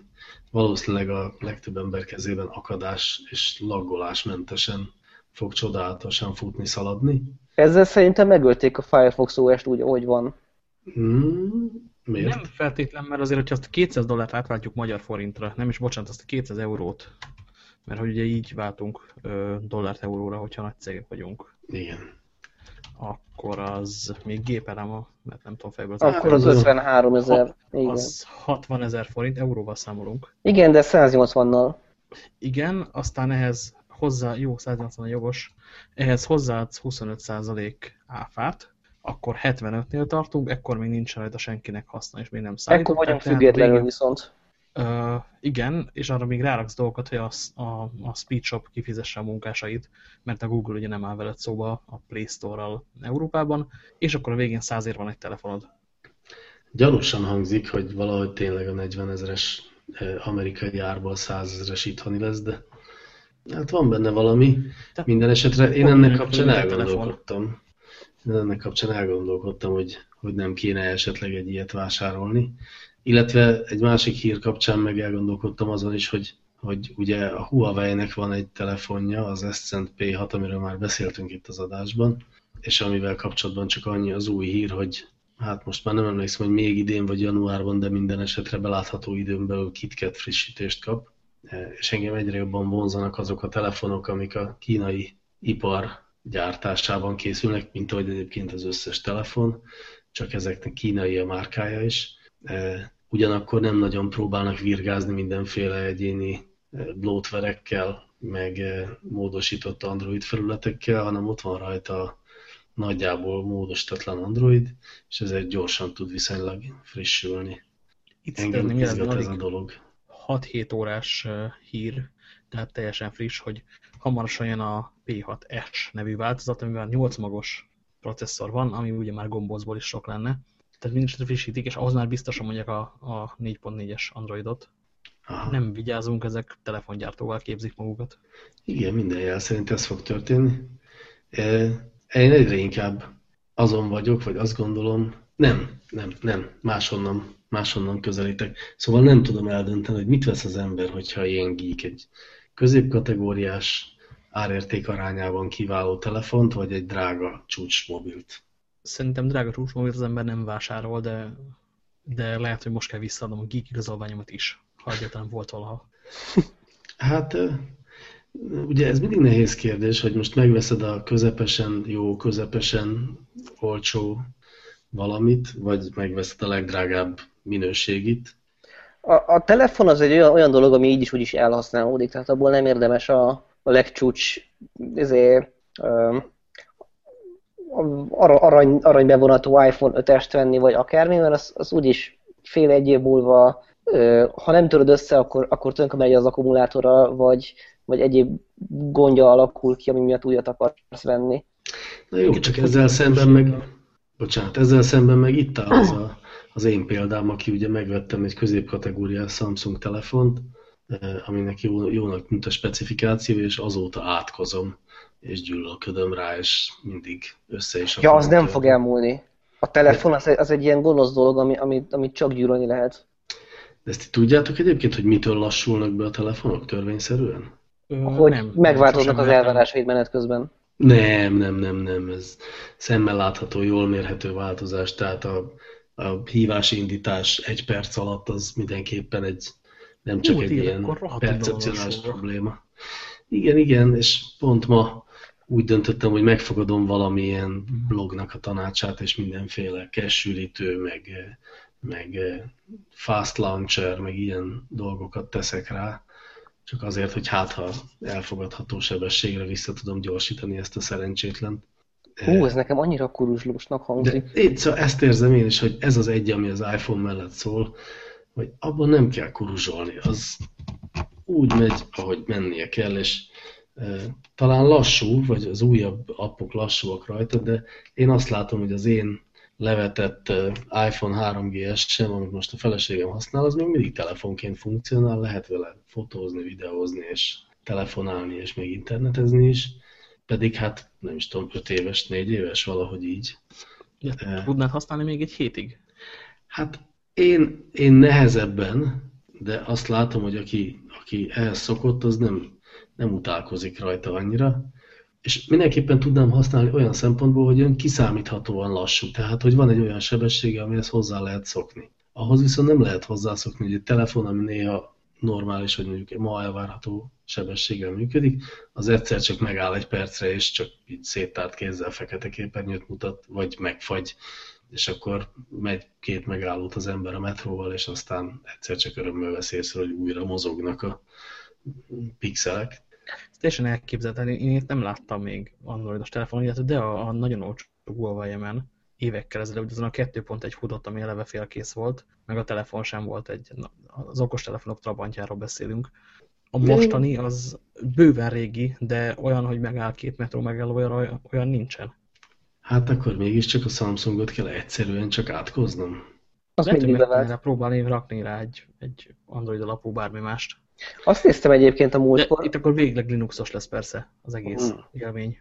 [SPEAKER 2] valószínűleg a legtöbb ember kezében akadás és laggolásmentesen fog csodálatosan futni, szaladni.
[SPEAKER 3] Ezzel szerintem megölték a Firefox OS-t úgy, ahogy van.
[SPEAKER 2] Hmm, miért?
[SPEAKER 1] Nem feltétlen, mert azért, hogyha azt a 200 dollárt átváltjuk magyar forintra, nem is bocsánat, azt a 200 eurót, mert hogy ugye így váltunk dollárt euróra, hogyha nagy cégek vagyunk,
[SPEAKER 2] Igen.
[SPEAKER 1] akkor az még géperem, a, mert nem tudom fejből.
[SPEAKER 2] Hát,
[SPEAKER 3] Akkor az
[SPEAKER 2] az-
[SPEAKER 3] 53 ezer. Igen.
[SPEAKER 1] Az 60 ezer forint, euróval számolunk.
[SPEAKER 3] Igen, de 180-nal.
[SPEAKER 1] Igen, aztán ehhez hozzá, jó, 180 a jogos, ehhez hozzáadsz 25% áfát, akkor 75-nél tartunk, ekkor még nincs rajta senkinek haszna, és még nem
[SPEAKER 3] Ekkor
[SPEAKER 1] szállították.
[SPEAKER 3] vagyunk függetlenül
[SPEAKER 1] végén-
[SPEAKER 3] viszont.
[SPEAKER 1] Igen, és arra még ráraksz dolgokat, hogy a, a, a Speedshop kifizesse a munkásait, mert a Google ugye nem áll veled szóba a Play Store-ral Európában, és akkor a végén százért van egy telefonod.
[SPEAKER 2] Gyanúsan hangzik, hogy valahogy tényleg a 40 ezeres amerikai árból 100 ezeres itthoni lesz, de hát van benne valami.
[SPEAKER 1] Te-
[SPEAKER 2] Minden esetre én ennek kapcsán elgondolkodtam. Én ennek kapcsán elgondolkodtam, hogy, hogy nem kéne esetleg egy ilyet vásárolni. Illetve egy másik hír kapcsán meg elgondolkodtam azon is, hogy, hogy ugye a Huawei-nek van egy telefonja, az Ascent P6, amiről már beszéltünk itt az adásban, és amivel kapcsolatban csak annyi az új hír, hogy hát most már nem emlékszem, hogy még idén vagy januárban, de minden esetre belátható időn belül KitKat frissítést kap. És engem egyre jobban vonzanak azok a telefonok, amik a kínai ipar gyártásában készülnek, mint ahogy egyébként az összes telefon, csak ezeknek kínai a márkája is. Ugyanakkor nem nagyon próbálnak virgázni mindenféle egyéni e, bloatverekkel, meg e, módosított Android felületekkel, hanem ott van rajta nagyjából módosítatlan Android, és ezért gyorsan tud viszonylag frissülni.
[SPEAKER 1] Itt
[SPEAKER 2] Engem izgat ez a dolog.
[SPEAKER 1] 6-7 órás ö, hír, tehát teljesen friss, hogy hamarosan jön a P6S nevű változat, amivel 8 magos processzor van, ami ugye már gombózból is sok lenne. Tehát mindesetre frissítik, és ahhoz már biztosan mondják a, a 4.4-es Androidot.
[SPEAKER 2] Aha.
[SPEAKER 1] Nem vigyázunk, ezek telefongyártóval képzik magukat.
[SPEAKER 2] Igen, minden jel szerint ez fog történni. E, Én egyre inkább azon vagyok, vagy azt gondolom, nem, nem, nem, máshonnan, máshonnan közelítek. Szóval nem tudom eldönteni, hogy mit vesz az ember, hogyha ilyen geek egy középkategóriás árérték arányában kiváló telefont, vagy egy drága csúcs mobilt.
[SPEAKER 1] Szerintem drága csúcsmobilt az ember nem vásárol, de, de lehet, hogy most kell visszaadnom a geek igazolványomat is, ha egyáltalán volt valaha.
[SPEAKER 2] Hát ugye ez mindig nehéz kérdés, hogy most megveszed a közepesen jó, közepesen olcsó valamit, vagy megveszed a legdrágább minőségit.
[SPEAKER 3] A, a telefon az egy olyan, olyan dolog, ami így is úgy is elhasználódik, tehát abból nem érdemes a, a legcsúcs ezért, um, arany, aranybevonatú iPhone 5-est venni, vagy akármi, mert az, az úgyis fél egy év múlva, ha nem töröd össze, akkor, akkor tönkre megy az akkumulátora, vagy, vagy egyéb gondja alakul ki, ami miatt újat akarsz venni.
[SPEAKER 2] Na jó, csak ezzel szemben meg, bocsánat, ezzel szemben meg itt áll az, a, az én példám, aki ugye megvettem egy középkategóriás Samsung telefont, aminek jó, jónak mint a specifikáció, és azóta átkozom és gyűlölködöm rá, és mindig össze is
[SPEAKER 3] Ja, az nem fog elmúlni. A telefon az, az egy ilyen gonosz dolog, ami, amit, amit csak gyűlölni lehet.
[SPEAKER 2] De ezt tudjátok egyébként, hogy mitől lassulnak be a telefonok törvényszerűen?
[SPEAKER 3] Hogy nem, megváltoznak az elvárásaid menet közben.
[SPEAKER 2] Nem, nem, nem, nem. Ez szemmel látható, jól mérhető változás. Tehát a, a hívási indítás egy perc alatt az mindenképpen egy nem csak Hú, egy ilyen percepcionális probléma. Igen, igen, és pont ma úgy döntöttem, hogy megfogadom valamilyen blognak a tanácsát, és mindenféle cache meg, meg fast launcher, meg ilyen dolgokat teszek rá, csak azért, hogy hát ha elfogadható sebességre vissza tudom gyorsítani ezt a szerencsétlen.
[SPEAKER 3] Hú, ez nekem annyira kuruzslósnak hangzik.
[SPEAKER 2] De én, szóval ezt érzem én is, hogy ez az egy, ami az iPhone mellett szól, hogy abban nem kell kuruzsolni. Az úgy megy, ahogy mennie kell, és talán lassú, vagy az újabb appok lassúak rajta, de én azt látom, hogy az én levetett iPhone 3GS sem, amit most a feleségem használ, az még mindig telefonként funkcionál, lehet vele fotózni, videózni, és telefonálni, és még internetezni is, pedig hát nem is tudom, 5 éves, 4 éves, valahogy így.
[SPEAKER 1] Ja, tudnád használni még egy hétig?
[SPEAKER 2] Hát én, én nehezebben, de azt látom, hogy aki, aki ehhez szokott, az nem nem utálkozik rajta annyira, és mindenképpen tudnám használni olyan szempontból, hogy ön kiszámíthatóan lassú, tehát hogy van egy olyan sebessége, amihez hozzá lehet szokni. Ahhoz viszont nem lehet hozzászokni, hogy egy telefon, ami néha normális, vagy mondjuk ma elvárható sebességgel működik, az egyszer csak megáll egy percre, és csak így széttárt kézzel fekete képernyőt mutat, vagy megfagy, és akkor megy két megállót az ember a metróval, és aztán egyszer csak örömmel vesz észre, hogy újra mozognak a pixelek.
[SPEAKER 1] Ez teljesen elképzelhető. Én itt nem láttam még androidos telefonon, de a, a nagyon olcsó Huawei évekkel ezelőtt azon a 2.1 futott, ami eleve félkész volt, meg a telefon sem volt egy, na, az okostelefonok trabantjáról beszélünk. A mostani az bőven régi, de olyan, hogy megáll két metró megáll, olyan, olyan nincsen.
[SPEAKER 2] Hát akkor mégiscsak a Samsungot kell egyszerűen csak átkoznom.
[SPEAKER 1] Azt Lehet, hogy meg próbálni rakni rá egy, egy Android alapú bármi mást.
[SPEAKER 3] Azt néztem egyébként a múltkor.
[SPEAKER 1] De itt akkor végleg Linuxos lesz persze az egész hmm. élmény.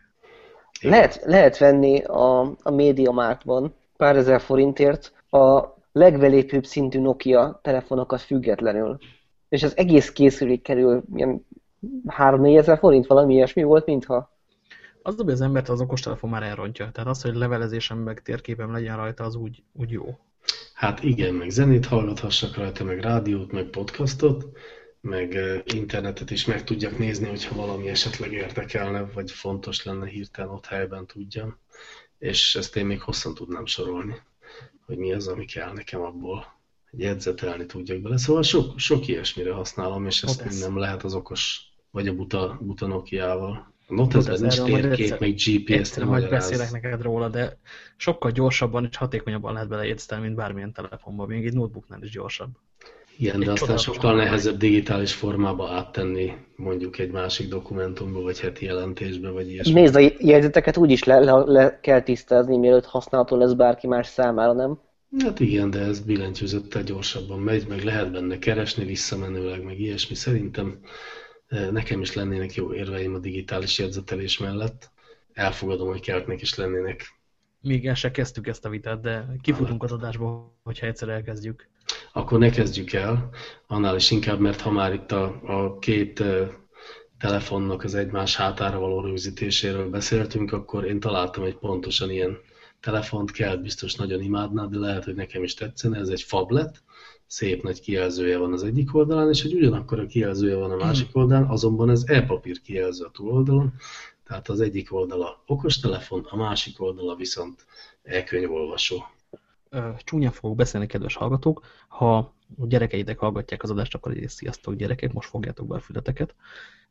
[SPEAKER 3] Lehet, lehet venni a, a MediaMarktban pár ezer forintért a legvelépőbb szintű Nokia telefonokat függetlenül. És az egész készülék kerül ilyen 3-4 ezer forint, valami ilyesmi volt, mintha.
[SPEAKER 1] Az dobja az embert, az okostelefon már elrontja. Tehát az, hogy levelezésem meg térképem legyen rajta, az úgy, úgy jó.
[SPEAKER 2] Hát igen, meg zenét hallgathassak rajta, meg rádiót, meg podcastot, meg internetet is meg tudjak nézni, hogyha valami esetleg érdekelne, vagy fontos lenne hirtelen ott helyben tudjam. És ezt én még hosszan tudnám sorolni, hogy mi az, ami kell nekem abból, hogy jegyzetelni tudjak bele. Szóval sok, sok ilyesmire használom, és ezt Notesz. nem lehet az okos, vagy a buta, buta Nokia-val. A Noteszben nincs térkép, meg GPS,
[SPEAKER 1] nem majd beszélek neked róla, de sokkal gyorsabban és hatékonyabban lehet belejegyzetelni, mint bármilyen telefonban, még egy notebooknál is gyorsabb.
[SPEAKER 2] Igen, de aztán sokkal nehezebb digitális formába áttenni mondjuk egy másik dokumentumba, vagy heti jelentésbe, vagy ilyesmi.
[SPEAKER 3] Nézd, a jegyzeteket úgy is le, le, le kell tisztázni, mielőtt használható lesz bárki más számára, nem?
[SPEAKER 2] Hát igen, de ez billentyűzettel gyorsabban megy, meg lehet benne keresni visszamenőleg, meg ilyesmi. Szerintem eh, nekem is lennének jó érveim a digitális jegyzetelés mellett. Elfogadom, hogy keltnek is lennének.
[SPEAKER 1] Még el se kezdtük ezt a vitát, de kifutunk az adásból, hogyha egyszer elkezdjük
[SPEAKER 2] akkor ne kezdjük el, annál is inkább, mert ha már itt a, a két telefonnak az egymás hátára való rögzítéséről beszéltünk, akkor én találtam egy pontosan ilyen telefont kell, biztos nagyon imádná, de lehet, hogy nekem is tetszene. Ez egy fablet, szép nagy kijelzője van az egyik oldalán, és egy ugyanakkor a kijelzője van a másik hmm. oldalán, azonban ez e-papír kijelző a túloldalon, tehát az egyik oldala okostelefon, a másik oldala viszont e-könyvolvasó.
[SPEAKER 1] Csúnyán fogok beszélni, kedves hallgatók. Ha a gyerekeitek hallgatják az adást, akkor egyrészt sziasztok gyerekek, most fogjátok be a fületeket.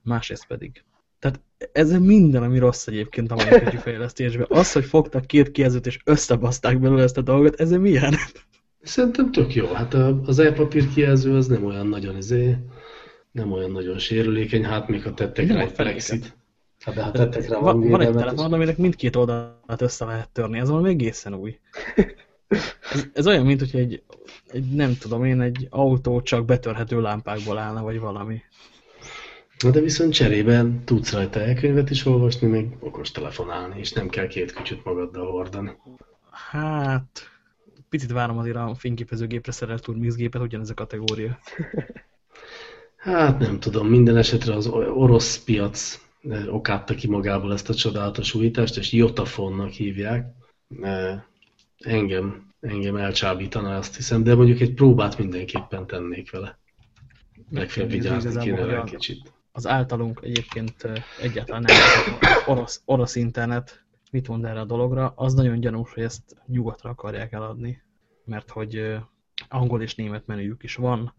[SPEAKER 1] Másrészt pedig. Tehát ez minden, ami rossz egyébként a mai fejlesztésben. Az, hogy fogtak két kijelzőt és összebaszták belőle ezt a dolgot, ez milyen?
[SPEAKER 2] Szerintem tök jó. Hát az e-papír kijelző az nem olyan nagyon izé, nem olyan nagyon sérülékeny, hát még ha tettek rá egy plexit.
[SPEAKER 1] Hát de ha tettek rá van, van egy telefon, aminek mindkét oldalát össze lehet törni, ez valami egészen új. Ez, ez olyan, mint hogy egy, egy, nem tudom én, egy autó csak betörhető lámpákból állna, vagy valami.
[SPEAKER 2] Na de viszont cserében tudsz rajta elkönyvet is olvasni, még okos telefonálni, és nem kell két kücsöt magaddal hordani.
[SPEAKER 1] Hát, picit várom azért a fényképezőgépre szerelt turmixgépet, ugyanez a kategória.
[SPEAKER 2] Hát nem tudom, minden esetre az orosz piac okátta ki magából ezt a csodálatos újítást, és Jotafonnak hívják. Engem, engem elcsábítana, azt hiszem, de mondjuk egy próbát mindenképpen tennék vele. Legfeljebb vigyázni kéne rá kicsit.
[SPEAKER 1] Az általunk egyébként egyáltalán nem orosz, orosz internet mit mond erre a dologra, az nagyon gyanús, hogy ezt nyugatra akarják eladni, mert hogy angol és német menüjük is van,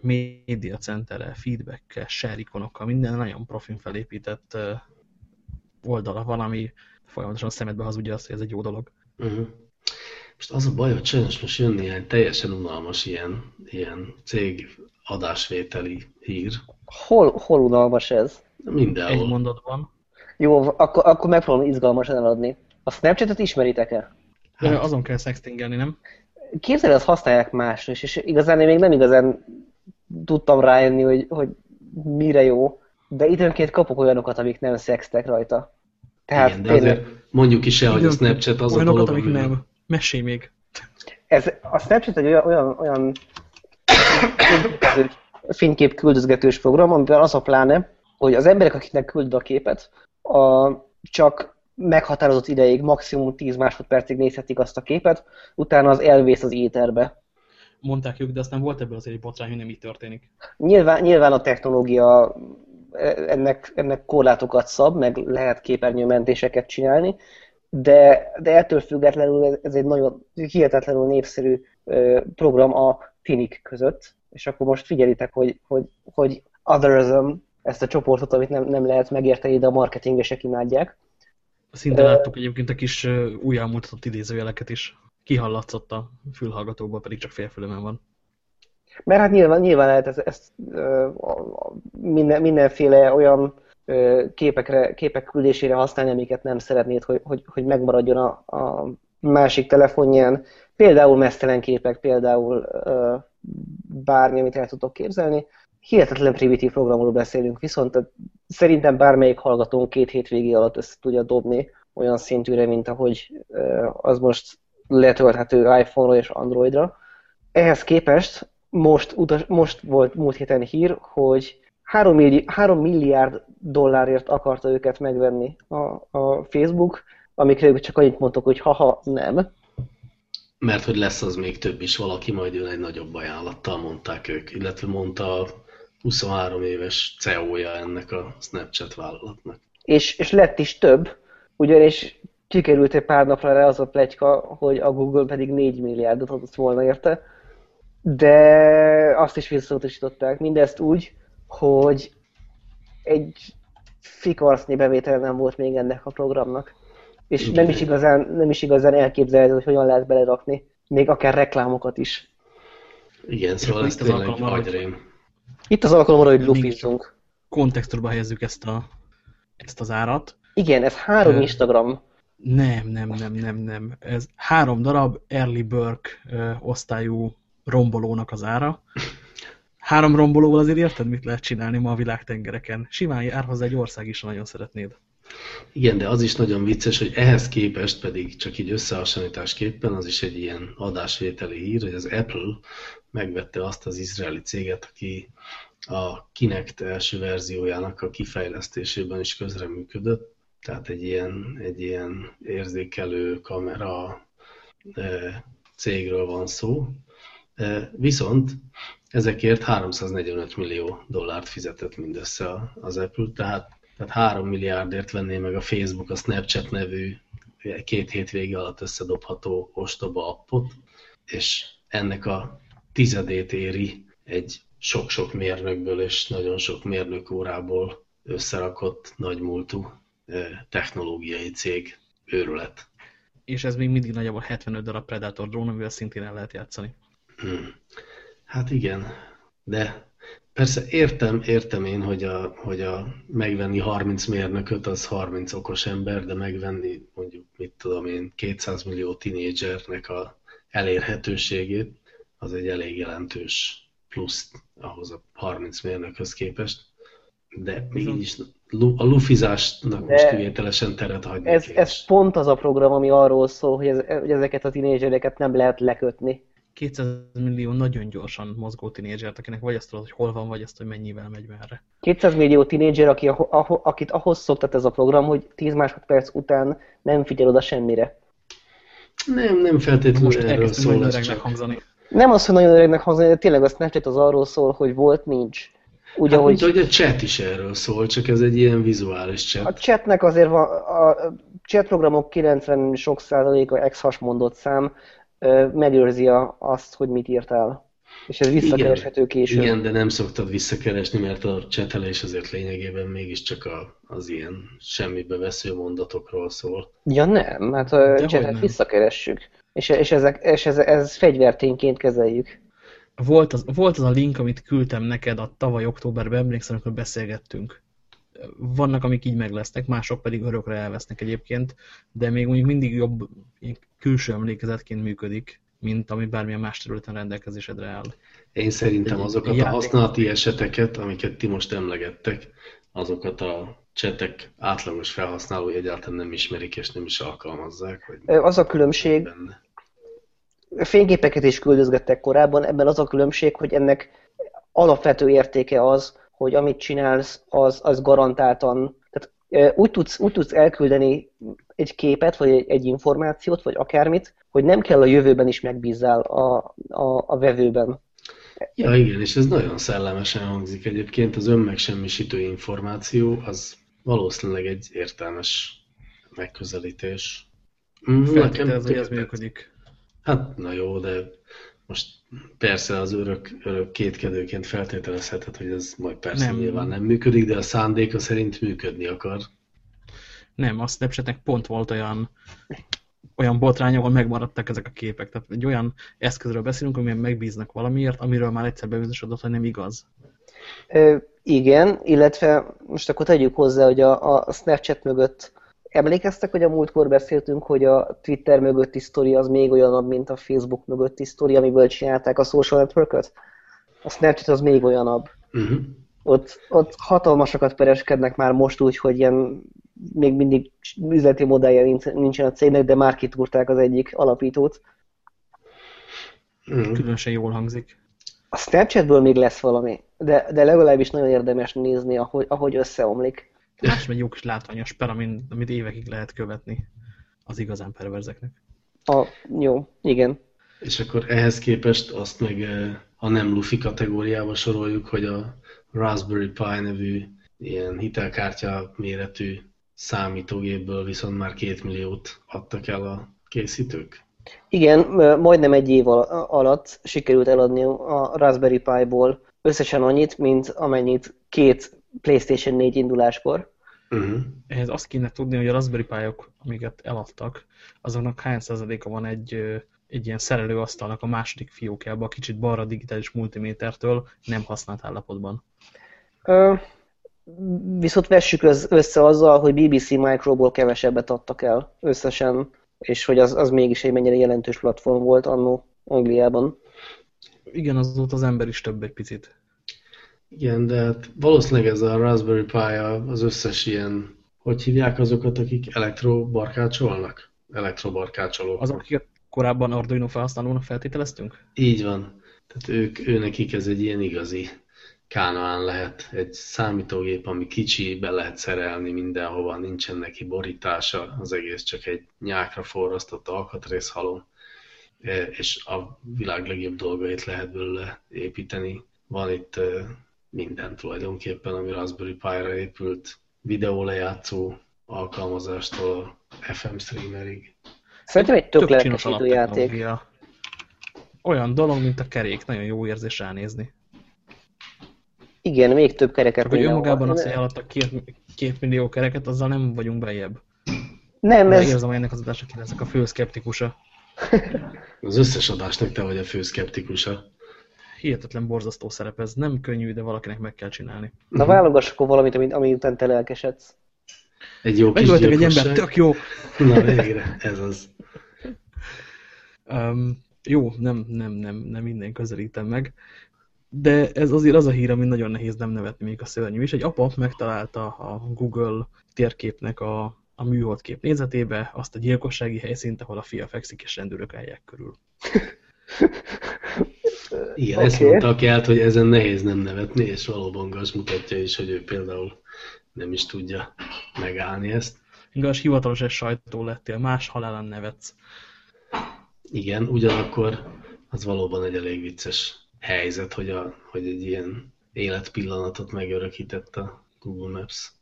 [SPEAKER 1] média centere, feedback share ikonokkal, minden nagyon profin felépített oldala van, ami folyamatosan szemedbe hazudja azt, hogy ez egy jó dolog. Uh
[SPEAKER 2] -huh. Most az a baj, hogy sajnos most jön néhány teljesen unalmas ilyen, ilyen cég adásvételi hír.
[SPEAKER 3] Hol, hol unalmas ez?
[SPEAKER 2] Mindenhol.
[SPEAKER 1] Egy mondatban.
[SPEAKER 3] Jó, akkor, akkor megpróbálom izgalmasan eladni. A Snapchat-et ismeritek-e?
[SPEAKER 1] Hát. Azon kell szextingelni, nem?
[SPEAKER 3] Képzeled, azt használják másra is, és igazán én még nem igazán tudtam rájönni, hogy, hogy mire jó, de időnként kapok olyanokat, amik nem szextek rajta.
[SPEAKER 2] Tehát Igen, de tényleg... azért mondjuk is el, hogy a Snapchat az
[SPEAKER 1] olyanokat, a dolog, amik nem. Mesélj még.
[SPEAKER 3] Ez, a Snapchat egy olyan, olyan, olyan fénykép küldözgetős program, amiben az a pláne, hogy az emberek, akiknek küld a képet, a, csak meghatározott ideig, maximum 10 másodpercig nézhetik azt a képet, utána az elvész az éterbe.
[SPEAKER 1] Mondták ők, de aztán volt ebből azért egy botrány, hogy nem így történik.
[SPEAKER 3] Nyilván, nyilván a technológia e, ennek, ennek korlátokat szab, meg lehet képernyőmentéseket csinálni, de, de ettől függetlenül ez egy nagyon hihetetlenül népszerű program a tinik között, és akkor most figyelitek, hogy, hogy, hogy otherism, ezt a csoportot, amit nem, nem lehet megérteni, de a marketingesek imádják.
[SPEAKER 1] Szinte láttuk egyébként a kis újjámutatott idézőjeleket is. Kihallatszott a fülhallgatóból, pedig csak félfülömen van.
[SPEAKER 3] Mert hát nyilván, nyilván lehet ezt, ezt minden, mindenféle olyan képekre, képek küldésére használni, amiket nem szeretnéd, hogy, hogy, hogy megmaradjon a, a másik telefonján. Például mesztelen képek, például bármi, amit el tudok képzelni hihetetlen primitív programról beszélünk, viszont szerintem bármelyik hallgatónk két hétvégé alatt össze tudja dobni olyan szintűre, mint ahogy az most letölthető iPhone-ra és Androidra. Ehhez képest most, utas, most volt múlt héten hír, hogy 3, milli, 3 milliárd dollárért akarta őket megvenni a, a Facebook, amikre ők csak annyit mondtak, hogy haha, nem.
[SPEAKER 2] Mert hogy lesz az még több is, valaki majd jön egy nagyobb ajánlattal, mondták ők, illetve mondta 23 éves CEO-ja ennek a Snapchat vállalatnak.
[SPEAKER 3] És, és lett is több, ugyanis kikerült egy pár napra rá az a plegyka, hogy a Google pedig 4 milliárdot adott volna érte, de azt is visszautasították. Mindezt úgy, hogy egy fikarsznyi bevétel nem volt még ennek a programnak. És nem is igazán, nem is igazán elképzelhető, hogy hogyan lehet belerakni, még akár reklámokat is.
[SPEAKER 2] Igen, szóval ez tényleg agyrém.
[SPEAKER 3] Itt az alkalomra, hogy lufizzunk.
[SPEAKER 1] Kontextusba helyezzük ezt, a, ezt az árat.
[SPEAKER 3] Igen, ez három uh, Instagram.
[SPEAKER 1] Nem, nem, nem, nem, nem. Ez három darab Early Burke uh, osztályú rombolónak az ára. Három rombolóval azért érted, mit lehet csinálni ma a világtengereken? Simán jár hozzá egy ország is, nagyon szeretnéd.
[SPEAKER 2] Igen, de az is nagyon vicces, hogy ehhez képest pedig csak így összehasonlításképpen az is egy ilyen adásvételi hír, hogy az Apple megvette azt az izraeli céget, aki a Kinect első verziójának a kifejlesztésében is közreműködött, tehát egy ilyen, egy ilyen érzékelő kamera cégről van szó. Viszont ezekért 345 millió dollárt fizetett mindössze az Apple, tehát, tehát 3 milliárdért venné meg a Facebook a Snapchat nevű két hétvége alatt összedobható ostoba appot, és ennek a tizedét éri egy sok-sok mérnökből és nagyon sok mérnökórából összerakott nagymúltú technológiai cég őrület.
[SPEAKER 1] És ez még mindig nagyjából 75 darab Predator drón, amivel szintén el lehet játszani.
[SPEAKER 2] Hmm. Hát igen, de persze értem, értem én, hogy a, hogy a megvenni 30 mérnököt az 30 okos ember, de megvenni mondjuk, mit tudom én, 200 millió tinédzsernek a elérhetőségét, az egy elég jelentős plusz ahhoz a 30 mérnökhöz képest. De még így is a lufizásnak most kivételesen teret hagyni.
[SPEAKER 3] Ez, ez pont az a program, ami arról szól, hogy, ez, hogy ezeket a tinédzsereket nem lehet lekötni.
[SPEAKER 1] 200 millió nagyon gyorsan mozgó tinédzsert, akinek vagy azt tudod, hogy hol van, vagy azt, hogy mennyivel megy merre.
[SPEAKER 3] 200 millió tinédzser, aki, akit ahhoz szoktat ez a program, hogy 10 másodperc után nem figyel oda semmire.
[SPEAKER 2] Nem, nem feltétlenül Most erről szól ez csak.
[SPEAKER 1] Hangzani.
[SPEAKER 3] Nem az, hogy nagyon öregnek hangzani, de tényleg a Snapchat az arról szól, hogy volt, nincs.
[SPEAKER 2] Úgy, hát, ahogy... hogy a chat is erről szól, csak ez egy ilyen vizuális chat.
[SPEAKER 3] A chatnek azért van, a chat programok 90 sok százaléka ex mondott szám, megőrzi azt, hogy mit írtál. És ez visszakereshető később.
[SPEAKER 2] Igen, de nem szoktad visszakeresni, mert a csetelés azért lényegében mégiscsak a, az ilyen semmibe vesző mondatokról szól.
[SPEAKER 3] Ja nem, mert a csetet visszakeressük. És, és, ezek, és ez, ez fegyvertényként kezeljük.
[SPEAKER 1] Volt az, volt az a link, amit küldtem neked a tavaly októberben, emlékszem, amikor beszélgettünk. Vannak, amik így meg lesznek, mások pedig örökre elvesznek egyébként, de még mondjuk mindig jobb külső emlékezetként működik, mint ami bármilyen más területen rendelkezésedre áll.
[SPEAKER 2] Én szerintem azokat a használati eseteket, amiket ti most emlegettek, azokat a csetek átlagos felhasználói egyáltalán nem ismerik és nem is alkalmazzák.
[SPEAKER 3] Vagy az a különbség, benne fényképeket is küldözgettek korábban, ebben az a különbség, hogy ennek alapvető értéke az, hogy amit csinálsz, az, az garantáltan, tehát úgy tudsz, úgy tudsz elküldeni egy képet, vagy egy, egy információt, vagy akármit, hogy nem kell a jövőben is megbízzál a, a, a vevőben.
[SPEAKER 2] Ja, igen, és ez nagyon szellemesen hangzik egyébként. Az önmegsemmisítő információ az valószínűleg egy értelmes megközelítés.
[SPEAKER 1] Feltételez, hogy ez működik.
[SPEAKER 2] Hát, na jó, de most persze az örök, örök kétkedőként feltételezheted, hogy ez majd persze nem. nyilván nem működik, de a szándéka szerint működni akar.
[SPEAKER 1] Nem, a Snapchatnek pont volt olyan, olyan botrány, ahol megmaradtak ezek a képek. Tehát egy olyan eszközről beszélünk, amilyen megbíznak valamiért, amiről már egyszer bebizonyosodott, hogy nem igaz.
[SPEAKER 3] Ö, igen, illetve most akkor tegyük hozzá, hogy a, a Snapchat mögött Emlékeztek, hogy a múltkor beszéltünk, hogy a Twitter mögötti sztori az még olyanabb, mint a Facebook mögötti sztori, amiből csinálták a social network-öt? A Snapchat az még olyanabb. Uh-huh. Ott, ott hatalmasokat pereskednek már most úgy, hogy ilyen még mindig üzleti modellje nincsen a cégnek, de már kitúrták az egyik alapítót.
[SPEAKER 1] Uh-huh. Különösen jól hangzik.
[SPEAKER 3] A Snapchatből még lesz valami, de, de legalábbis nagyon érdemes nézni, ahogy, ahogy összeomlik.
[SPEAKER 1] Más egy jó kis látványos per, amit, amit évekig lehet követni az igazán perverzeknek.
[SPEAKER 3] A, jó, igen.
[SPEAKER 2] És akkor ehhez képest azt meg eh, a nem lufi kategóriába soroljuk, hogy a Raspberry Pi nevű ilyen hitelkártya méretű számítógépből viszont már két milliót adtak el a készítők.
[SPEAKER 3] Igen, majdnem egy év alatt sikerült eladni a Raspberry Pi-ból összesen annyit, mint amennyit két PlayStation 4 induláskor.
[SPEAKER 1] Uh-huh. Ehhez azt kéne tudni, hogy a Raspberry Pi-ok, amiket eladtak, azoknak hány százaléka van egy, egy ilyen szerelőasztalnak a második fiókjában, kicsit balra digitális multimétertől nem használt állapotban.
[SPEAKER 3] Ö, viszont vessük össze azzal, hogy BBC Microból kevesebbet adtak el összesen, és hogy az, az mégis egy mennyire jelentős platform volt annó Angliában.
[SPEAKER 1] Igen, azóta az ember is több egy picit.
[SPEAKER 2] Igen, de hát valószínűleg ez a Raspberry Pi az összes ilyen, hogy hívják azokat, akik elektrobarkácsolnak? Elektrobarkácsolók.
[SPEAKER 1] Azok, akik korábban Arduino felhasználónak feltételeztünk?
[SPEAKER 2] Így van. Tehát ők, ő nekik ez egy ilyen igazi Kánaán lehet egy számítógép, ami kicsi, be lehet szerelni mindenhova, nincsen neki borítása, az egész csak egy nyákra forrasztott alkatrészhalom, és a világ legjobb dolgait lehet belőle építeni. Van itt minden tulajdonképpen, ami Raspberry Pi-ra épült, videólejátszó alkalmazástól FM streamerig.
[SPEAKER 3] Szerintem egy tök, lelkesítő játék.
[SPEAKER 1] Olyan dolog, mint a kerék, nagyon jó érzés ránézni.
[SPEAKER 3] Igen, még több kereket.
[SPEAKER 1] Hogy önmagában azt ajánlottak két, két millió kereket, azzal nem vagyunk bejebb.
[SPEAKER 3] Nem,
[SPEAKER 1] De ez... érzem, hogy ennek az adásnak ezek a fő szkeptikusa.
[SPEAKER 2] az összes adásnak te vagy a fő szkeptikusa.
[SPEAKER 1] Hihetetlen borzasztó szerep ez. Nem könnyű, de valakinek meg kell csinálni.
[SPEAKER 3] Na válogass akkor valamit, ami, ami után te lelkesedsz.
[SPEAKER 2] Egy jó kis
[SPEAKER 1] egy ember, tök jó.
[SPEAKER 2] Na végre, ez az.
[SPEAKER 1] Um, jó, nem, nem, nem, nem minden közelítem meg de ez azért az a hír, ami nagyon nehéz nem nevetni még a szörnyű. És egy apa megtalálta a Google térképnek a, a műholdkép nézetébe azt a gyilkossági helyszínt, ahol a fia fekszik és rendőrök állják körül.
[SPEAKER 2] Igen, okay. ezt mondta el, hogy ezen nehéz nem nevetni, és valóban Gaz mutatja is, hogy ő például nem is tudja megállni ezt.
[SPEAKER 1] Igaz, hivatalos egy sajtó lettél, más halálán nevetsz.
[SPEAKER 2] Igen, ugyanakkor az valóban egy elég vicces helyzet, hogy, a, hogy egy ilyen életpillanatot megörökített a Google Maps.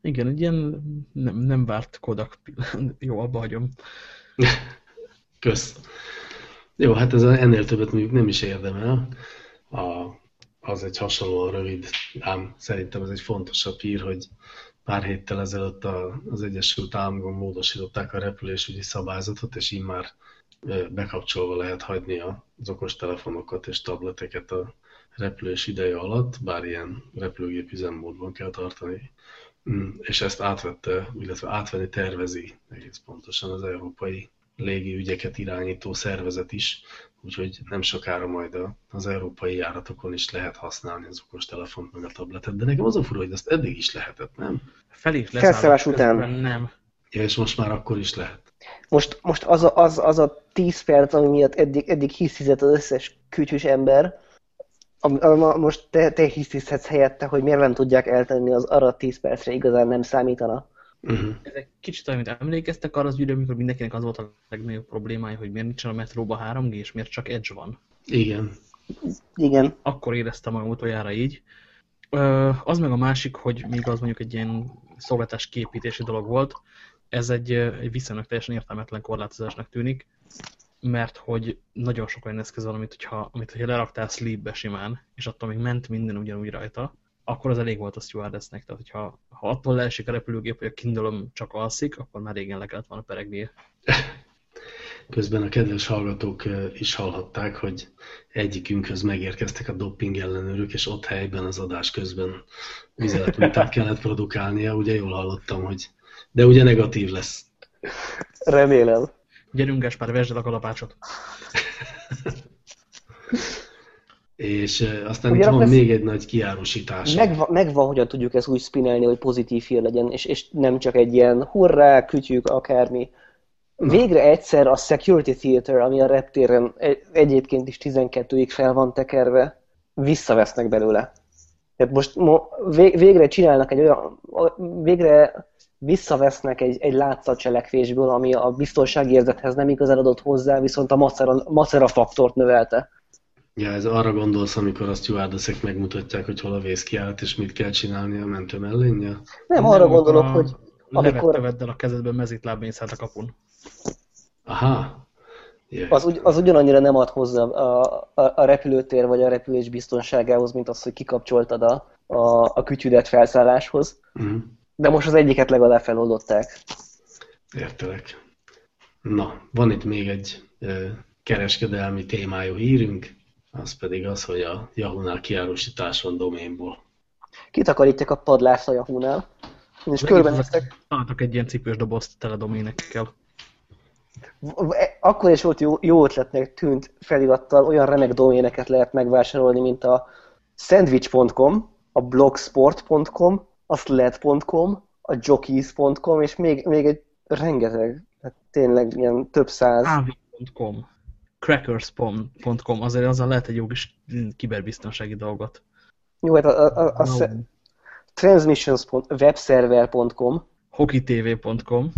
[SPEAKER 1] Igen, egy ilyen nem, nem várt Kodak Jó, abba hagyom.
[SPEAKER 2] Kösz. Jó, hát ez ennél többet mondjuk nem is érdemel. A, az egy hasonlóan rövid, ám szerintem ez egy fontosabb hír, hogy pár héttel ezelőtt a, az Egyesült Államokon módosították a repülésügyi szabályzatot, és immár bekapcsolva lehet hagyni az okostelefonokat és tableteket a repülés ideje alatt, bár ilyen repülőgép üzemmódban kell tartani. Mm, és ezt átvette, illetve átvenni tervezi egész pontosan az európai légi ügyeket irányító szervezet is, úgyhogy nem sokára majd az európai járatokon is lehet használni az okostelefont meg a tabletet, de nekem az a fura, hogy ezt eddig is lehetett, nem?
[SPEAKER 1] Felé is
[SPEAKER 3] Felszállás után.
[SPEAKER 1] Nem.
[SPEAKER 2] Ja, és most már akkor is lehet.
[SPEAKER 3] Most, most az, a, az, az a 10 perc, ami miatt eddig, eddig hisztizett az összes kütyűs ember, a, a, most te, te hisztizhetsz helyette, hogy miért nem tudják eltenni az arra 10 percre igazán nem számítana.
[SPEAKER 1] Uh-huh. Ez egy kicsit olyan, mint emlékeztek arra az ügyre, amikor mindenkinek az volt a legnagyobb problémája, hogy miért nincsen a metróba 3G, és miért csak Edge van.
[SPEAKER 2] Igen.
[SPEAKER 3] Igen.
[SPEAKER 1] Akkor éreztem magam utoljára így. Ö, az meg a másik, hogy még az mondjuk egy ilyen szolgáltás képítési dolog volt, ez egy, egy viszonylag teljesen értelmetlen korlátozásnak tűnik, mert hogy nagyon sok olyan eszköz van, amit, hogyha, amit hogyha leraktál sleepbe simán, és attól még ment minden ugyanúgy rajta, akkor az elég volt a stewardessnek. Tehát, hogyha ha attól leesik a repülőgép, hogy a kindle csak alszik, akkor már régen le kellett volna peregnie.
[SPEAKER 2] Közben a kedves hallgatók is hallhatták, hogy egyikünkhöz megérkeztek a dopping ellenőrök, és ott helyben az adás közben vizeletmintát kellett produkálnia. Ugye jól hallottam, hogy de ugye negatív lesz.
[SPEAKER 3] Remélem.
[SPEAKER 1] Gyerünk, Gáspár, vesd el a kalapácsot.
[SPEAKER 2] És aztán Ugyan itt van még egy nagy kiárusítás.
[SPEAKER 3] Megvan, megvan, hogyan tudjuk ezt úgy spinelni, hogy pozitív hír legyen, és, és nem csak egy ilyen hurrá, kütyük, akármi. Végre egyszer a Security Theater, ami a reptéren egyébként is 12-ig fel van tekerve, visszavesznek belőle. Tehát most végre csinálnak egy olyan, végre visszavesznek egy, egy látszatcselekvésből, ami a biztonsági érzethez nem igazán adott hozzá, viszont a macera, macera faktort növelte.
[SPEAKER 2] Ja, ez arra gondolsz, amikor azt stewardessek megmutatják, hogy hol a vészkiállat, és mit kell csinálni a mentő mellénje? Nem,
[SPEAKER 3] nem arra gondolok, a hogy
[SPEAKER 1] amikor... Levet a kezedben mezitláb mész hát a kapun.
[SPEAKER 2] Aha.
[SPEAKER 3] Yeah. Az, ugy, az ugyanannyira nem ad hozzá a, a, a repülőtér vagy a repülés biztonságához, mint az, hogy kikapcsoltad a, a, a kütyüdet felszálláshoz. Uh-huh. De most az egyiket legalább feloldották.
[SPEAKER 2] Értelek. Na, van itt még egy e, kereskedelmi témájú hírünk, az pedig az, hogy a Yahoo-nál kiárusítás van doménból.
[SPEAKER 3] Kitakarítják a padlást a Yahoo-nál, és körbenéztek.
[SPEAKER 1] Találtak egy ilyen cipős dobozt tele doménekkel.
[SPEAKER 3] Akkor is volt jó, jó ötletnek tűnt felirattal, olyan remek doméneket lehet megvásárolni, mint a sandwich.com, a blogsport.com, a sled.com, a jockeys.com, és még, még egy rengeteg, hát tényleg ilyen több száz.
[SPEAKER 1] Avi.com, crackers.com, azért azzal lehet egy jó kis kiberbiztonsági dolgot.
[SPEAKER 3] Jó, hát a, a, a, a transmissions.webserver.com
[SPEAKER 1] hokitv.com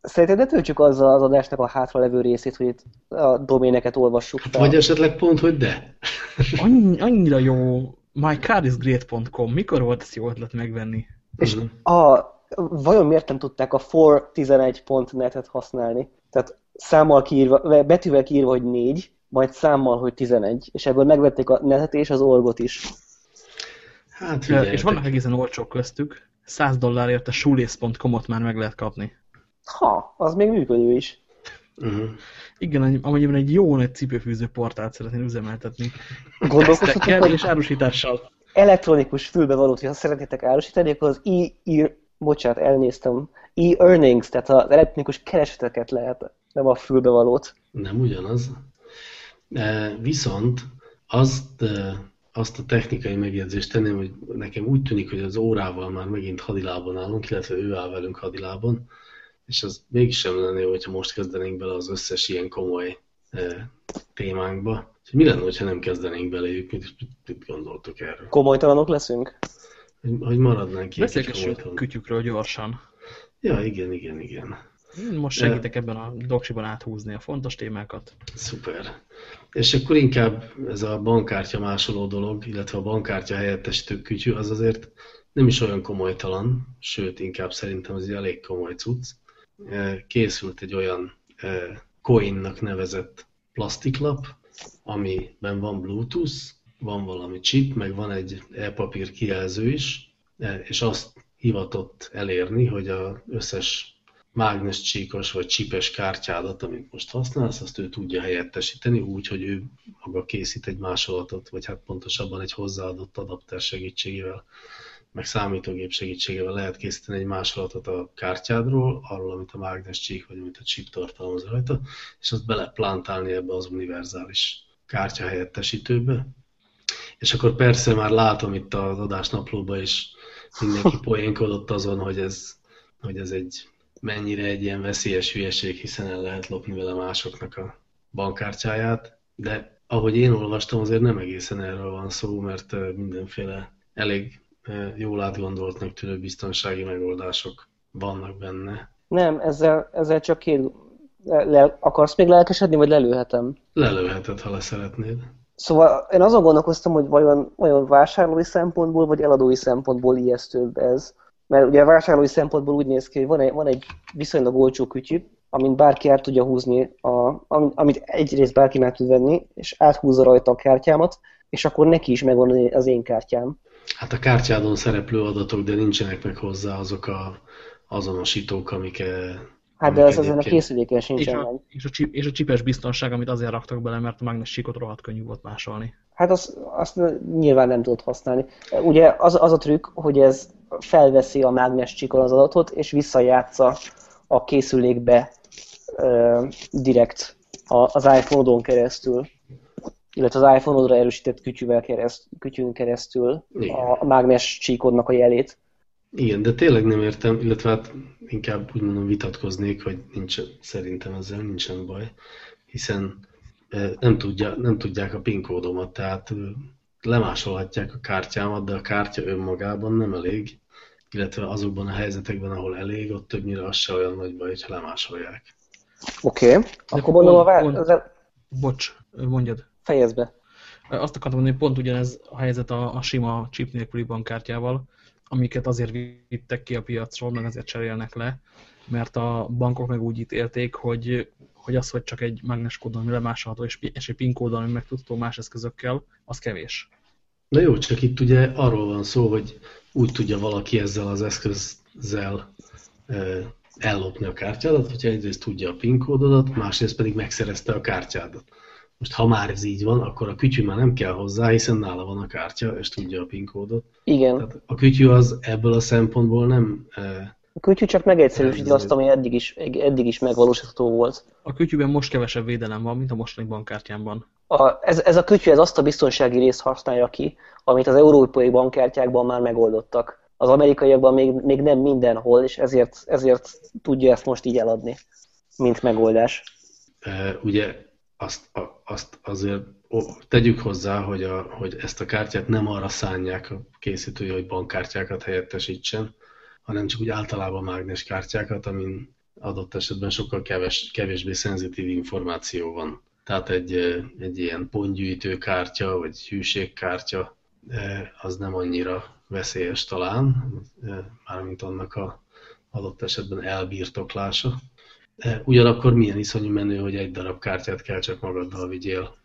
[SPEAKER 3] Szerinted ne töltsük azzal az adásnak a hátralevő részét, hogy itt a doméneket olvassuk fel.
[SPEAKER 2] Vagy esetleg pont, hogy de.
[SPEAKER 1] Annyi, annyira jó mycardisgreat.com. Mikor volt ezt jó ötlet megvenni?
[SPEAKER 3] És a, vajon miért nem tudták a 411.net-et használni? Tehát számmal kiírva, betűvel kiírva, hogy 4, majd számmal, hogy 11, és ebből megvették a netet és az orgot is.
[SPEAKER 2] Hát
[SPEAKER 1] És
[SPEAKER 2] figyeljetek.
[SPEAKER 1] vannak egészen olcsók köztük. 100 dollárért a shoelace.com-ot már meg lehet kapni.
[SPEAKER 3] Ha, az még működő is.
[SPEAKER 2] Uh-huh.
[SPEAKER 1] Igen, amennyiben egy jó nagy cipőfűző portált szeretnél üzemeltetni.
[SPEAKER 3] Gondolkoztatok,
[SPEAKER 1] Tesztekkel
[SPEAKER 3] hogy
[SPEAKER 1] és árusítással.
[SPEAKER 3] elektronikus fülbevalót, ha szeretnétek árusítani, akkor az e, e bocsánat, elnéztem, e-earnings, tehát az elektronikus kereseteket lehet, nem a fülbevalót.
[SPEAKER 2] Nem ugyanaz. E, Viszont azt, e, azt a technikai megjegyzést tenném, hogy nekem úgy tűnik, hogy az órával már megint hadilában állunk, illetve ő áll velünk hadilában, és az mégsem lenne jó, hogyha most kezdenénk bele az összes ilyen komoly e, témánkba. Úgyhogy mi lenne, ha nem kezdenénk beléjük? Mit, mit, gondoltok erről?
[SPEAKER 3] Komolytalanok leszünk?
[SPEAKER 2] Hogy, hogy maradnánk ilyen
[SPEAKER 1] Beszélgessünk kütyükről gyorsan.
[SPEAKER 2] Ja, igen, igen, igen.
[SPEAKER 1] Most segítek ebben a doksiban áthúzni a fontos témákat.
[SPEAKER 2] Szuper. És akkor inkább ez a bankkártya másoló dolog, illetve a bankkártya helyettesítő kütyű, az azért nem is olyan komolytalan, sőt, inkább szerintem az egy elég komoly cucc. Készült egy olyan coinnak nevezett plastiklap, amiben van Bluetooth, van valami chip, meg van egy e-papír kijelző is, és azt hivatott elérni, hogy az összes mágnes csíkos vagy csipes kártyádat, amit most használsz, azt ő tudja helyettesíteni úgy, hogy ő maga készít egy másolatot, vagy hát pontosabban egy hozzáadott adapter segítségével, meg számítógép segítségével lehet készíteni egy másolatot a kártyádról, arról, amit a mágnes csík, vagy amit a chip tartalmaz rajta, és azt beleplántálni ebbe az univerzális kártya helyettesítőbe. És akkor persze már látom itt az adásnaplóban is mindenki poénkodott azon, hogy ez, hogy ez egy mennyire egy ilyen veszélyes hülyeség, hiszen el lehet lopni vele másoknak a bankkártyáját, de ahogy én olvastam, azért nem egészen erről van szó, mert mindenféle elég jól átgondoltnak tűnő biztonsági megoldások vannak benne.
[SPEAKER 3] Nem, ezzel, ezzel csak két... Le, akarsz még lelkesedni, vagy lelőhetem?
[SPEAKER 2] Lelőheted, ha leszeretnéd.
[SPEAKER 3] Szóval én azon gondolkoztam, hogy vajon, vajon vásárlói szempontból, vagy eladói szempontból ijesztőbb ez. Mert ugye a vásárlói szempontból úgy néz ki, hogy van egy, van egy viszonylag olcsó kütyű, amint bárki át tudja húzni, a, amit egyrészt bárki meg tud venni, és áthúzza rajta a kártyámat, és akkor neki is megvan az én kártyám.
[SPEAKER 2] Hát a kártyádon szereplő adatok, de nincsenek meg hozzá azok a azonosítók, amik... eh,
[SPEAKER 3] Hát de ez ezen a készüléken
[SPEAKER 1] És
[SPEAKER 3] sincsen
[SPEAKER 1] a,
[SPEAKER 3] meg.
[SPEAKER 1] és, a csip, és a csipes biztonság, amit azért raktak bele, mert a mágnes csíkot rohadt könnyű volt másolni.
[SPEAKER 3] Hát azt, azt nyilván nem tudod használni. Ugye az, az a trükk, hogy ez felveszi a mágnes csíkon az adatot, és visszajátsza a készülékbe ö, direkt a, az iPhone-odon keresztül, illetve az iPhone-odra erősített kütyűvel kereszt, kütyűn keresztül
[SPEAKER 2] Igen.
[SPEAKER 3] a, a mágnes csíkodnak a jelét.
[SPEAKER 2] Igen, de tényleg nem értem, illetve hát inkább úgy mondom vitatkoznék, hogy nincs, szerintem ezzel nincsen baj, hiszen eh, nem, tudja, nem tudják a PIN kódomat, tehát eh, lemásolhatják a kártyámat, de a kártya önmagában nem elég, illetve azokban a helyzetekben, ahol elég, ott többnyire az se olyan nagy baj, hogyha lemásolják.
[SPEAKER 3] Oké, okay. akkor mondom, a vá-
[SPEAKER 1] pont-
[SPEAKER 3] az-
[SPEAKER 1] Bocs, mondjad.
[SPEAKER 3] Fejezd be.
[SPEAKER 1] Azt akartam mondani, hogy pont ugyanez a helyzet a, a sima chip nélküli bankkártyával, amiket azért vittek ki a piacról, meg azért cserélnek le, mert a bankok meg úgy ítélték, hogy, hogy az, hogy csak egy mágnes ami lemásolható, és, és egy PIN kódon, ami megtudható más eszközökkel, az kevés.
[SPEAKER 2] Na jó, csak itt ugye arról van szó, hogy úgy tudja valaki ezzel az eszközzel ellopni a kártyádat, hogyha egyrészt tudja a PIN kódodat, másrészt pedig megszerezte a kártyádat. Most ha már ez így van, akkor a kütyű már nem kell hozzá, hiszen nála van a kártya, és tudja a PIN kódot.
[SPEAKER 3] Igen,
[SPEAKER 2] Tehát a kütyű az ebből a szempontból nem... eh,
[SPEAKER 3] a kütyű csak megegyszerűsíti azt, ami eddig is, eddig is megvalósítható volt.
[SPEAKER 1] A kütyűben most kevesebb védelem van, mint a mostani bankkártyámban.
[SPEAKER 3] A, ez, ez a kütyű ez azt a biztonsági részt használja ki, amit az európai bankkártyákban már megoldottak. Az amerikaiakban még, még nem mindenhol, és ezért, ezért tudja ezt most így eladni, mint megoldás.
[SPEAKER 2] eh, ugye azt, a, azt azért ó, tegyük hozzá, hogy, a, hogy ezt a kártyát nem arra szánják a készítője, hogy bankkártyákat helyettesítsen, hanem csak úgy általában mágnes kártyákat, amin adott esetben sokkal keves, kevésbé szenzitív információ van. Tehát egy, egy ilyen pontgyűjtő kártya, vagy hűségkártya, az nem annyira veszélyes talán, mármint annak a adott esetben elbirtoklása. Ugyanakkor milyen iszonyú menő, hogy egy darab kártyát kell csak magaddal vigyél.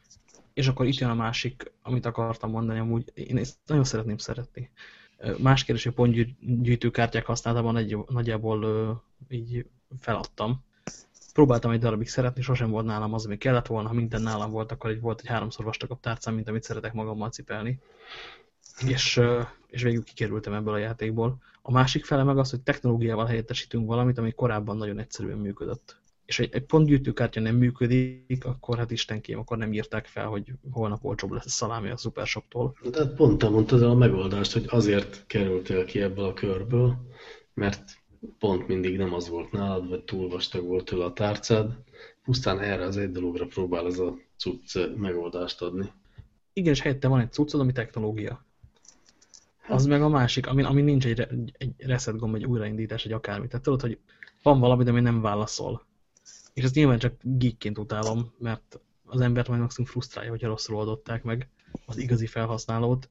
[SPEAKER 1] És akkor itt jön a másik, amit akartam mondani, amúgy én ezt nagyon szeretném szeretni. Más kérdés, hogy pontgyűjtő használatában egy, nagyjából így feladtam. Próbáltam egy darabig szeretni, sosem volt nálam az, ami kellett volna. Ha minden nálam volt, akkor egy volt egy háromszor vastagabb tárcám, mint amit szeretek magammal cipelni. És, és végül kikerültem ebből a játékból. A másik fele meg az, hogy technológiával helyettesítünk valamit, ami korábban nagyon egyszerűen működött. És egy, egy pontgyűjtőkártya nem működik, akkor hát istenkém, akkor nem írták fel, hogy holnap olcsóbb lesz a szalámi a Supershop-tól.
[SPEAKER 2] De hát pont te mondtad a megoldást, hogy azért kerültél ki ebből a körből, mert pont mindig nem az volt nálad, vagy túl vastag volt tőle a tárcád. Pusztán erre az egy dologra próbál ez a cucc megoldást adni.
[SPEAKER 1] Igen, és helyette van egy cuccod, ami technológia. Az meg a másik, ami, ami nincs egy, egy reset gomb, egy újraindítás, egy akármi. Tehát tudod, hogy van valami, ami nem válaszol. És ezt nyilván csak geekként utálom, mert az embert majd maximum frusztrálja, hogyha rosszul oldották meg az igazi felhasználót.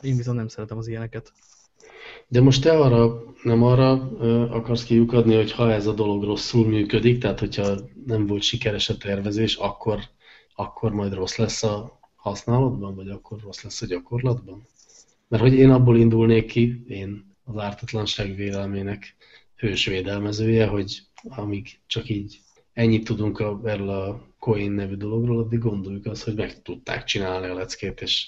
[SPEAKER 1] Én viszont nem szeretem az ilyeneket.
[SPEAKER 2] De most te arra, nem arra ö, akarsz kiukadni, hogy ha ez a dolog rosszul működik, tehát hogyha nem volt sikeres a tervezés, akkor, akkor majd rossz lesz a használatban, vagy akkor rossz lesz a gyakorlatban? Mert hogy én abból indulnék ki, én az ártatlanság vélelmének hősvédelmezője, hogy amíg csak így ennyit tudunk a, erről a Coin nevű dologról, addig gondoljuk azt, hogy meg tudták csinálni a leckét, és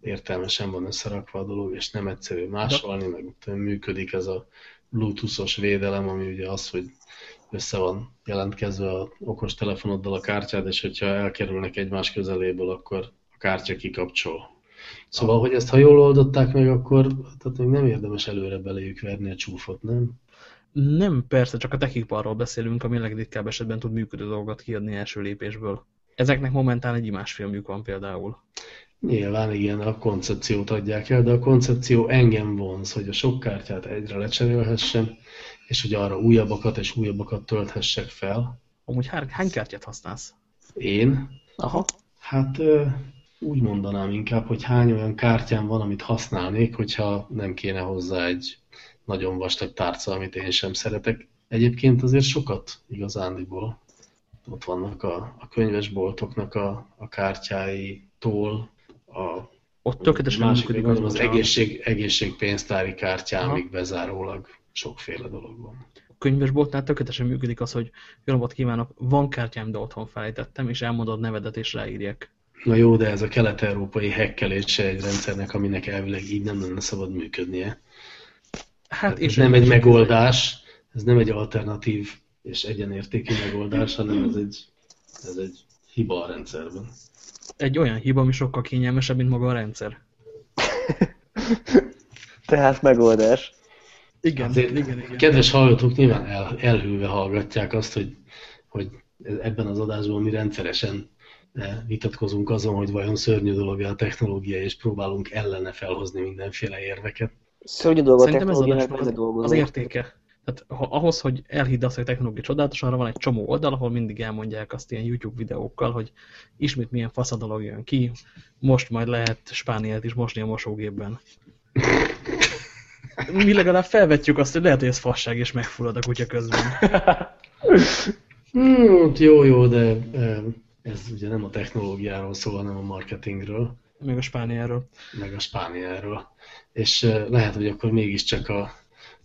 [SPEAKER 2] értelmesen van összerakva a dolog, és nem egyszerű másolni, meg működik ez a bluetoothos védelem, ami ugye az, hogy össze van jelentkezve a okos telefonoddal a kártyád, és hogyha elkerülnek egymás közeléből, akkor a kártya kikapcsol. Szóval, hogy ezt ha jól oldották meg, akkor tehát még nem érdemes előre beléjük verni a csúfot, nem?
[SPEAKER 1] Nem, persze, csak a techiparról beszélünk, ami legritkább esetben tud működő dolgot kiadni első lépésből. Ezeknek momentán egy imásfilmjük van például.
[SPEAKER 2] Nyilván igen, a koncepciót adják el, de a koncepció engem vonz, hogy a sok kártyát egyre lecserélhessem, és hogy arra újabbakat és újabbakat tölthessek fel.
[SPEAKER 1] Amúgy hány kártyát használsz?
[SPEAKER 2] Én?
[SPEAKER 1] Aha.
[SPEAKER 2] Hát úgy mondanám inkább, hogy hány olyan kártyám van, amit használnék, hogyha nem kéne hozzá egy nagyon vastag tárca, amit én sem szeretek. Egyébként azért sokat igazándiból. Ott vannak a, a könyvesboltoknak a, a kártyáitól, a
[SPEAKER 1] ott tökéletesen
[SPEAKER 2] másik az, az egészség, egészségpénztári kártyámig bezárólag sokféle dolog van.
[SPEAKER 1] A könyvesboltnál tökéletesen működik az, hogy jó napot kívánok, van kártyám, de otthon felejtettem, és elmondod nevedet, és ráírják.
[SPEAKER 2] Na jó, de ez a kelet-európai hekkelése egy rendszernek, aminek elvileg így nem lenne szabad működnie. Hát, és ez nem egy megoldás, ez nem egy alternatív és egyenértékű megoldás, hanem ez egy, ez egy hiba a rendszerben.
[SPEAKER 1] Egy olyan hiba, ami sokkal kényelmesebb, mint maga a rendszer.
[SPEAKER 3] Tehát megoldás.
[SPEAKER 1] Igen, igen, igen, igen.
[SPEAKER 2] Kedves hallgatók nyilván el, elhűlve hallgatják azt, hogy, hogy ebben az adásban mi rendszeresen vitatkozunk azon, hogy vajon szörnyű dolog a technológia, és próbálunk ellene felhozni mindenféle érveket.
[SPEAKER 3] Szörnyű dolog a
[SPEAKER 1] Szerintem ez
[SPEAKER 3] technológia,
[SPEAKER 1] az, az, az értéke. Tehát ha, ahhoz, hogy elhidd azt, hogy a technológia csodálatos, arra van egy csomó oldal, ahol mindig elmondják azt ilyen YouTube videókkal, hogy ismét milyen fasz a dolog jön ki, most majd lehet spániát is mosni a mosógépben. Mi legalább felvetjük azt, hogy lehet, hogy ez fasság, és megfullad a kutya közben.
[SPEAKER 2] hmm, jó, jó, de ez ugye nem a technológiáról szól, hanem a marketingről.
[SPEAKER 1] Meg a Spániáról.
[SPEAKER 2] Meg a Spániáról. És lehet, hogy akkor mégiscsak a,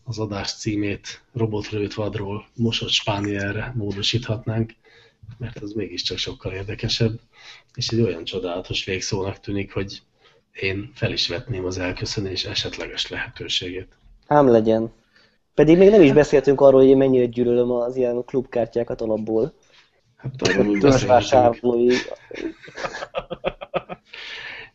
[SPEAKER 2] az adás címét robotrőtvadról mosott Spániára módosíthatnánk, mert az mégiscsak sokkal érdekesebb, és egy olyan csodálatos végszónak tűnik, hogy én fel is vetném az elköszönés esetleges lehetőségét.
[SPEAKER 3] Ám legyen. Pedig még nem is beszéltünk arról, hogy én mennyire gyűlölöm az ilyen klubkártyákat alapból.
[SPEAKER 2] Hát talán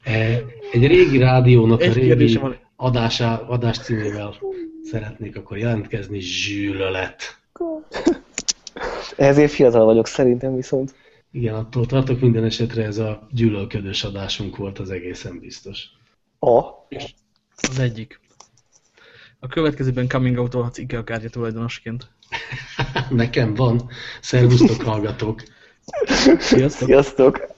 [SPEAKER 2] e, Egy régi rádiónak Egy a régi adásá, adás címével szeretnék akkor jelentkezni, zsűlölet.
[SPEAKER 3] Ezért fiatal vagyok szerintem viszont.
[SPEAKER 2] Igen, attól tartok minden esetre ez a gyűlölködős adásunk volt az egészen biztos.
[SPEAKER 3] A.
[SPEAKER 1] Az egyik. A következőben coming out-olhatsz IKEA kártya tulajdonosként.
[SPEAKER 2] Nekem van. Szervusztok, hallgatók!
[SPEAKER 1] Sziasztok!
[SPEAKER 3] Sziasztok!